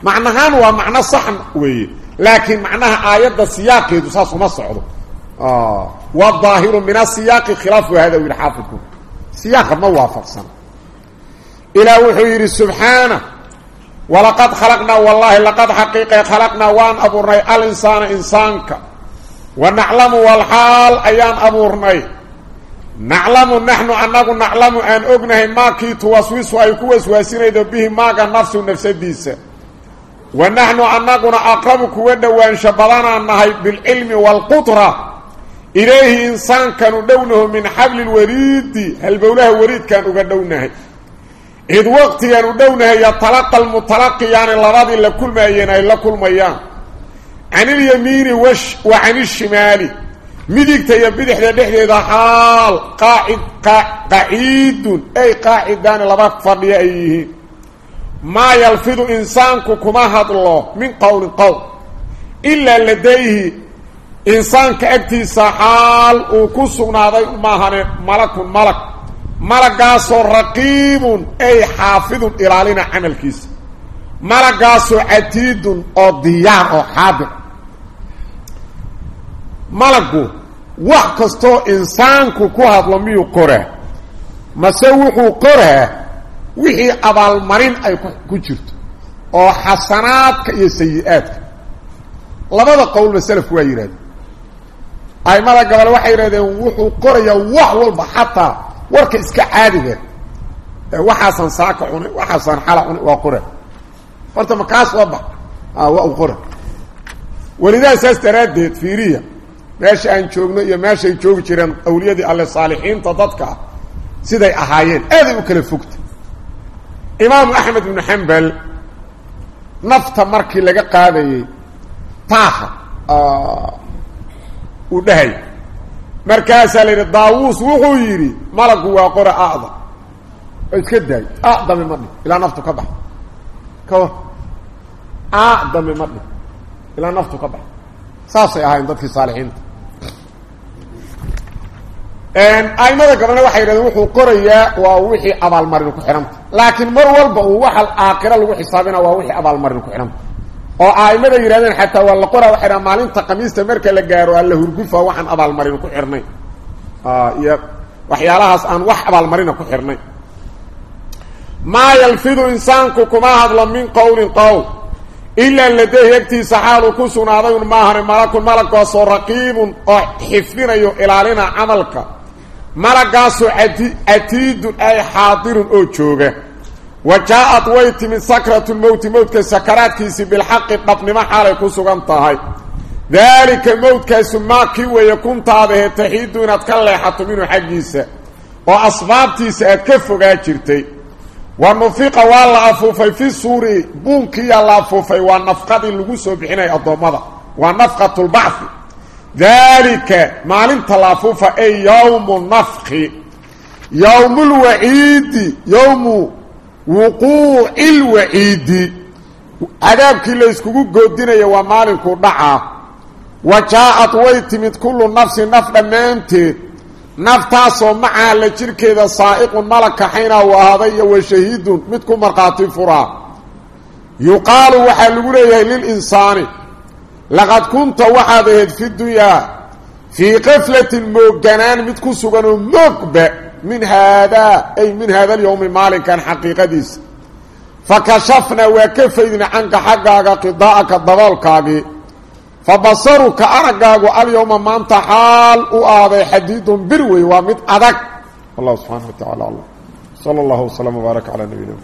Macnahaan waa macno sax weeye laakiin macnaha aayadda siyaaqeedu saas uma socdo. Wadaahiru min asiyaaqi khilaafu hada u yihi xaafidku siyaaqa ma waafaqsana ilaa wuxuu yidhi subxaana walaqad khalaqnaa wallaahi laqad xaqiiqe khalaqnaa waan abuurnay alinsaana insaanka. Wa naclamu walxaal ayaan abuurnay naclamu naxnu annagu naclamu aan ognahay maakii tuwaswisu ay ku waswaasinaydo bihi maaga nafsu nafsadiisa. Wa naxnu annaguna aqrabu kuwa dhowaansho badanaan nahay bilcilmi waalqudra ilayhi insaankan u dhownaho min xabli lwariidi halbowlaha wariidkaan uga dhownahay. Id waqtigaan u dhownahay yatalaqa almutalaqiyaani labadii la kulmaayeen ay la kulmayaan. Can ilyamiini wa can ishimaali midigta iyo bidixda dhexdeeda xaal qaacid qaciidun ay qaacidaani laba fadhiyo ay yihiin. Maa yalfidu insaanku kuma hadlo min qowlin qowl ilaa ladayhi insaanka agtiisa xaal uu ku sugnaaday maahane malakun malag malagaasoo raqiibun ay xaafidun ilaalina camalkiisa. Malagaasoo catiidun oo diyaar oo xaadir malagu wax kastoo insaanku ku hadlo miyuu qoraa mase wuxuu qoraa wixii abaalmarin ay ku jirto oo xasanaadka iyo sayi-aadka. Labada qowlba selafku waa yidhahdeen aimada gabal waxay yidhahdeen wuxuu qorayaa wax walba xataa warka iska caadiga. Waxaasaan saaka cunay waxaasaan xala cunay waa qora horta ma kaa soo bax waa u qora welidaa saas daraaddeed fiiriya meesha aan joogno iyo meeshay joogi jireen awliyadii alle saalixiinta dadka siday ahaayeen. Aaday u kala fogta. Imaamu axmed ibnu xambal nafta markii laga qaadayey taaha uu dhahay. Markaasaa la yidhi daawuus wuxuu yidhi malagu waa qora ada oo iska daay adame ma dhin ilaa naftu ka bax. Ka war. Adame ma dhin ilaa naftu ka bax. Saasay ahaayeen dadkii saalixiinta aimada gabalna waxay yidhahdeen wuxuu qorayaa waa wixii abaalmarin ku xidhanta laakiin mar walba uu waxa aakhira lagu xisaabina waa wixii abaalmarin ku xidhanta oo aimada yidhahdeen xataa waa la qoraa waxay maalinta kamiista marka la gaaro alla hurgufa waxaan abaalmarin ku xirnay. Iyo waxyaalahaas aan wax abaalmarina ku xirnay. Maa yalfidu insaanku kuma hadlo min qowlin qowl. Ilaa ladayhi agtiisa xaaluu ku sugnaaday un maahane malakun malagaasoo raqiibun oo xifdinayo ilaalina camalka malagaasoo atiidun ay xaadirun oo jooga. Wa jaa-ad way timid sakratulmowti mowdka sakaraadkiisii bilxaqi dhabnimo xaalay ku sugan tahay. Daalika mowdkaasu maa kii weeye kuntaadahe taxiidu inaad ka leexato minhu xaggiisa oo asbaabtiisa aad ka fogaa jirtay. Wa nufiqa waa la afuufay fi suuri buunkiiyaa la afuufay waa nafqadii lagu soo bixinaya addoommada. Waa nafqatulbacfi daalika maalinta la afuufa ay yowmu nafki yowmulwaciidi yowmu wuquuci lwaciidi cadaabkii layskugu goodinaya waa maalinkuu dhacaa wa jaa-ad way timid kullu nafsin naf dhammaanteed. Naftaasoo macaha la jirkeeda saa'iqun malag kaxayna uu ahaaday iyo wa shahiidun mid ku markhaati furaa. Yuqaalu waxaa lagu leeyahay lilinsaani laqad kunta waxaad ahayd fi dunyaa fii kaflatin moogganaan mid ku sugan oo moogba min haadaa ay min haada alyowmi maalinkan xaqiiqadiisa fa kashafnaa waa ka faydna canka xaggaaga qidaa'aka daboolkaagii fa basaruka araggaagu alyowma maanta xaal u aaday xadiidun bir wey waa mid adag wallahu subxaana wa tacala alam sala allahu waslama wbaaraka calaa nabiyina